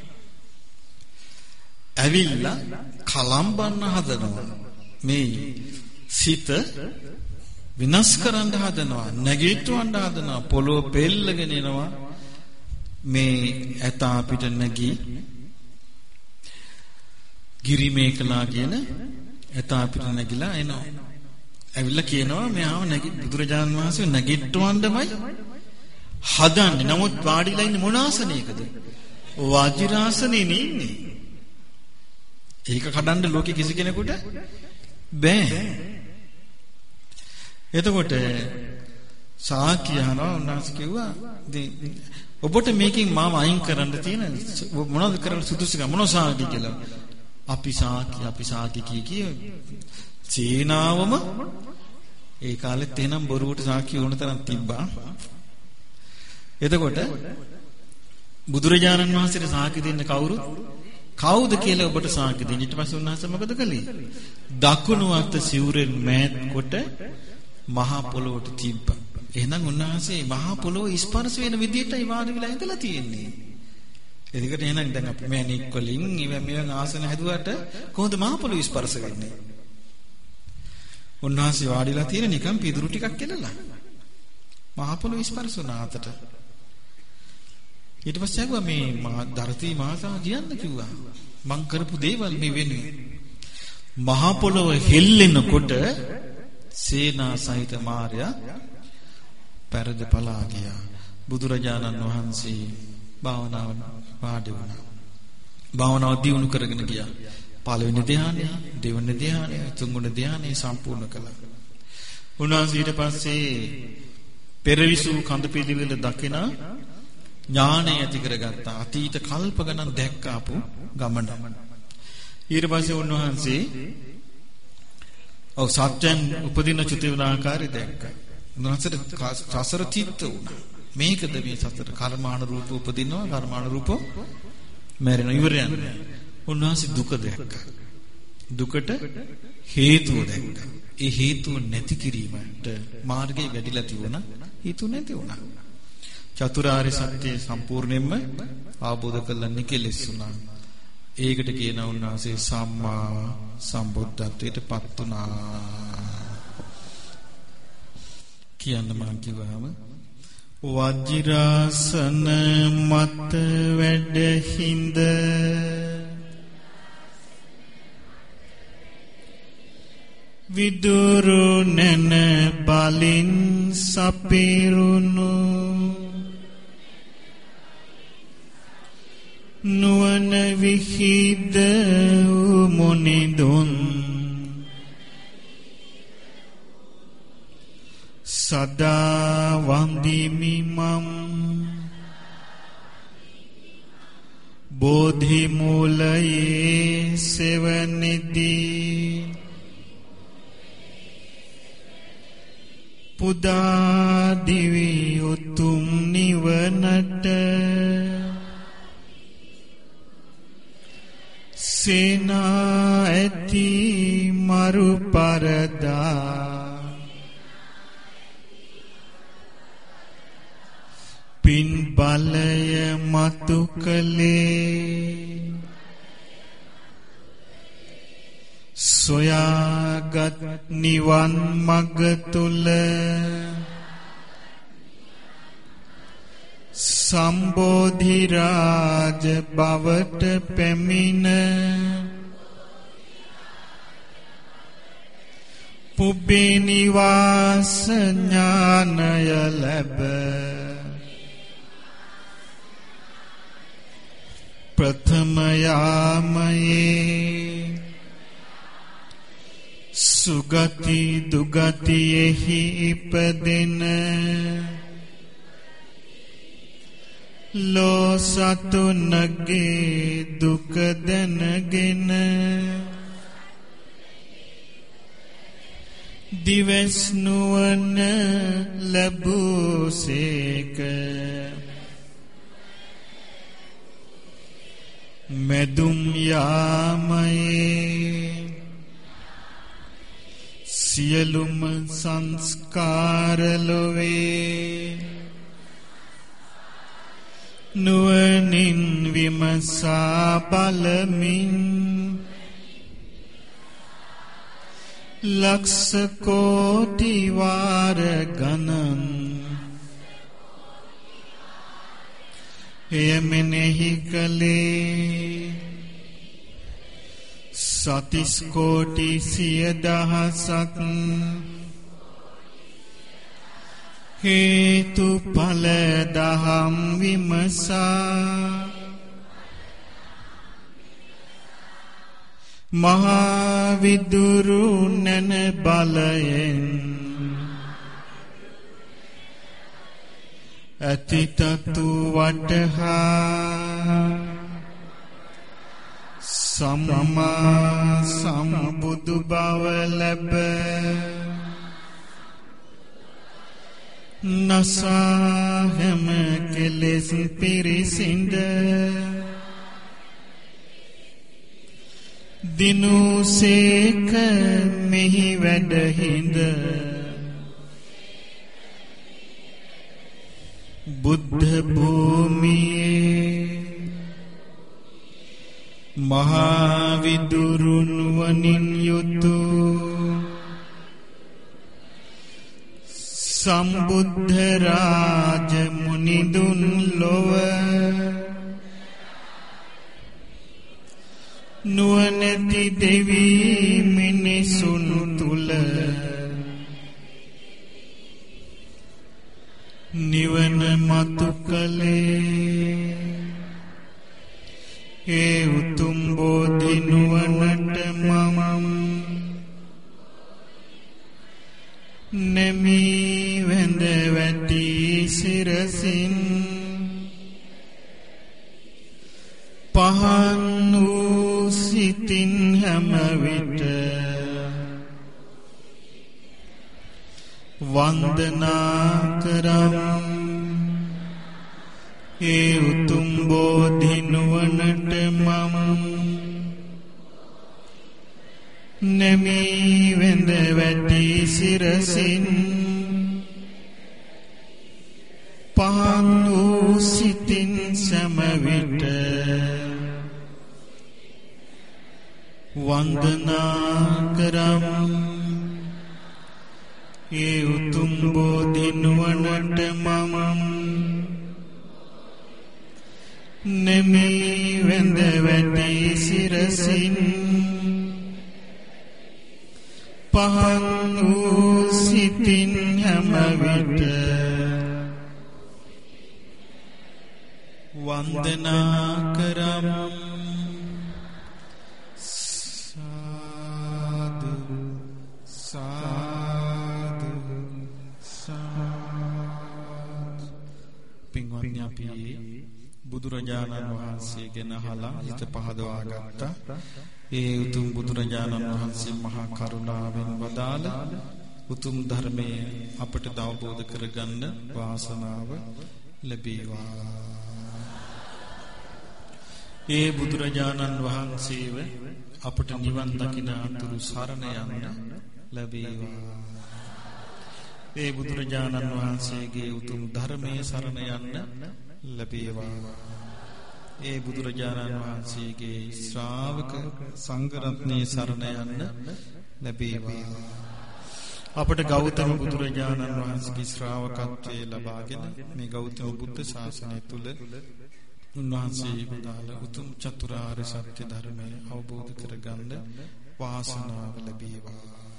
ඇවිල්ලා කලම්බන්න හදනවා. මේ සිත විනාශ කරන්න හදනවා. නැගිටවන්න හදනවා. පොළොව පෙල්ලගෙන එනවා. මේ ඇත අපිට නැගී ගිරිමේකලා කියන ඇත අපිට නැගිලා එනවා. ඇවිල්ලා කියනවා මෙයාව නැගි බුදුරජාණන් වහන්සේ නැගිටවන්නමයි හදන්නේ. නමුත් වාඩිලා ඉන්නේ මොන ආසනයකද? වජිරාසනේ ඉන්නේ. ඒක කඩන්න ලෝකෙ කිසි කෙනෙකුට බෑ. එතකොට සාකියනවා උන්වහන්සේ කිව්වා ඔබට මේකෙන් මාව අයින් කරන්න තියෙන මොනවද කරන්න සුදුසුකම් මොනව සාකි කියලා. අපි සාකි අපි සාකි කී කිය චීනාවම ඒ කාලෙත් එහෙනම් බොරුවට සාකි වුණ තරම් තිබ්බා. එතකොට බුදුරජාණන් වහන්සේට සාකි දෙන්න කවුරුත් කවුද කියලා ඔබට සාක්ෂි දෙන්න. ඊට පස්සේ උන්වහන්සේ මොකද කළේ? දකුණු අත සිවුරෙන් මෑත් කොට මහා පොළොවට තිබ්බා. එහෙනම් උන්වහන්සේ මහා පොළොව ස්පර්ශ වෙන විදිහටයි වාඩි වෙලා ඉඳලා තියෙන්නේ. එදිකට එහෙනම් දැන් අපි මෑණික් වලින් මෙවන් ආසන හැදුවට කොහොමද මහා පොළොව ස්පර්ශ වෙන්නේ? උන්වහන්සේ වාඩිලා තියෙන නිකන් පිදුරු ටිකක් කෙලලා. මහා පොළොව ස්පර්ශ වුණා අතට. ඊට පස්සේ ආවා මේ මා ධර්තී මාතා කියන්න කිව්වා. මං කරපු දේවල් මේ වෙනුවෙන්. මහ පොළොව හෙල්ලෙනකොට සේනා සහිත මාර්යා පෙරද පලා ගියා. බුදුරජාණන් වහන්සේ භාවනාව වාඩි වුණා. භාවනාව දියුණු කරගෙන ගියා. පළවෙනි ධ්‍යානය, දෙවෙනි ධ්‍යානය, තුන්වෙනි ධ්‍යානය සම්පූර්ණ කළා. උන්වහන්සේ ඊට පස්සේ පෙරවිසු කඳ පිළිවෙල දකිනා ඥාණය ඇති කරගත්තා. අතීත කල්ප ගණන් දැක්කාපු ගමන. ඊට පස්සේ උන්වහන්සේ ඔව් සත්‍යයන් උපදින චුති වෙන ආකාරය දැක්කා. උන්වහන්සේට සසර තිත්ත වුණා. මේකද මේ සසර කර්මාන රූප උපදිනවා කර්මාන රූප මැරෙනවා ඉවරයන්. උන්වහන්සේ දුක දැක්කා. දුකට හේතුව දැක්කා. ඒ හේතුව නැති කිරීමට මාර්ගය වැඩිලා තිබුණා. හේතු නැති වුණා. චතුරාර්ය සත්‍ය සම්පූර්ණයෙන්ම අවබෝධ කරලා නිකලෙස් වුණා. ඒකට කියන උන්වහන්සේ සම්මා සම්බුද්ධත්වයට පත් වුණා. කියන්න මම කිව්වම වජිරාසන මත වැඩ හිඳ විදුරු නැන බලින් සපිරුණු. නුවණ විහිද මොනිදුන් සදා වන්දිමි මම් බෝධි මූලයේ සෙවනිදී පුදා දිවි උතුම් නිවනට. සේනා ඇති මරු පරදා. පින් බලය මතු කළේ. සොයාගත් නිවන් මග තුල සම්බෝධි රාජ බවට පැමිණ පුබ්බේ නිවාස ඥානය ලැබ ප්‍රථම යාමයේ සුගති දුගතියෙහි ඉපදෙන ලෝ සතුනගේ දුක දැනගෙන දිවස් නුවණ ලැබූසේක මෙදුම් යාමයේ සියලුම සංස්කාර ලොවේ නුවණින් විමසා බලමින් ලක්ෂ කෝටි වාර ගණන් එය මෙනෙහි කළේ සතිස් කෝටි සිය දහසක්. හේතු ඵල දහම් විමසා. මහා විදුරු නැන බලයෙන් ඇතිතතු වටහා. සම්මා සම්බුදු බව ලැබ නසාහෙම කෙලෙස් පිරිසිඳ දිනුසේක මෙහි වැඩහිඳ බුද්ධ භූමියේ මහා විදුරුනුවනින් යුතු සම්බුද්ධ රාජ මුනිදුන් ලොව නුවණැති දෙවි මිනිසුන් තුල නිවන මතු කලේ ඒ උතුම් බෝධි නුවණට උතුම් ධර්මයේ අපට අවබෝධ කරගන්න වාසනාව ලැබේවා. ඒ බුදුරජාණන් වහන්සේව අපට නිවන් දකින අතුරු සරණ යන්න ලැබේවා. ඒ බුදුරජාණන් වහන්සේගේ උතුම් ධර්මයේ සරණ යන්න ලැබේවා. ඒ බුදුරජාණන් වහන්සේගේ ශ්‍රාවක සංඝරත්නයේ සරණ යන්න ලැබේවා. අපට ගෞතම බුදුරජාණන් වහන්සේගේ ශ්‍රාවකත්වයේ ලබාගෙන මේ ගෞතම බුද්ධ ශාසනය තුල උන්වහන්සේ වදාළ උතුම් චතුරාර්ය සත්‍ය ධර්මය අවබෝධ කරගන්න වාසනාව ලැබේවා.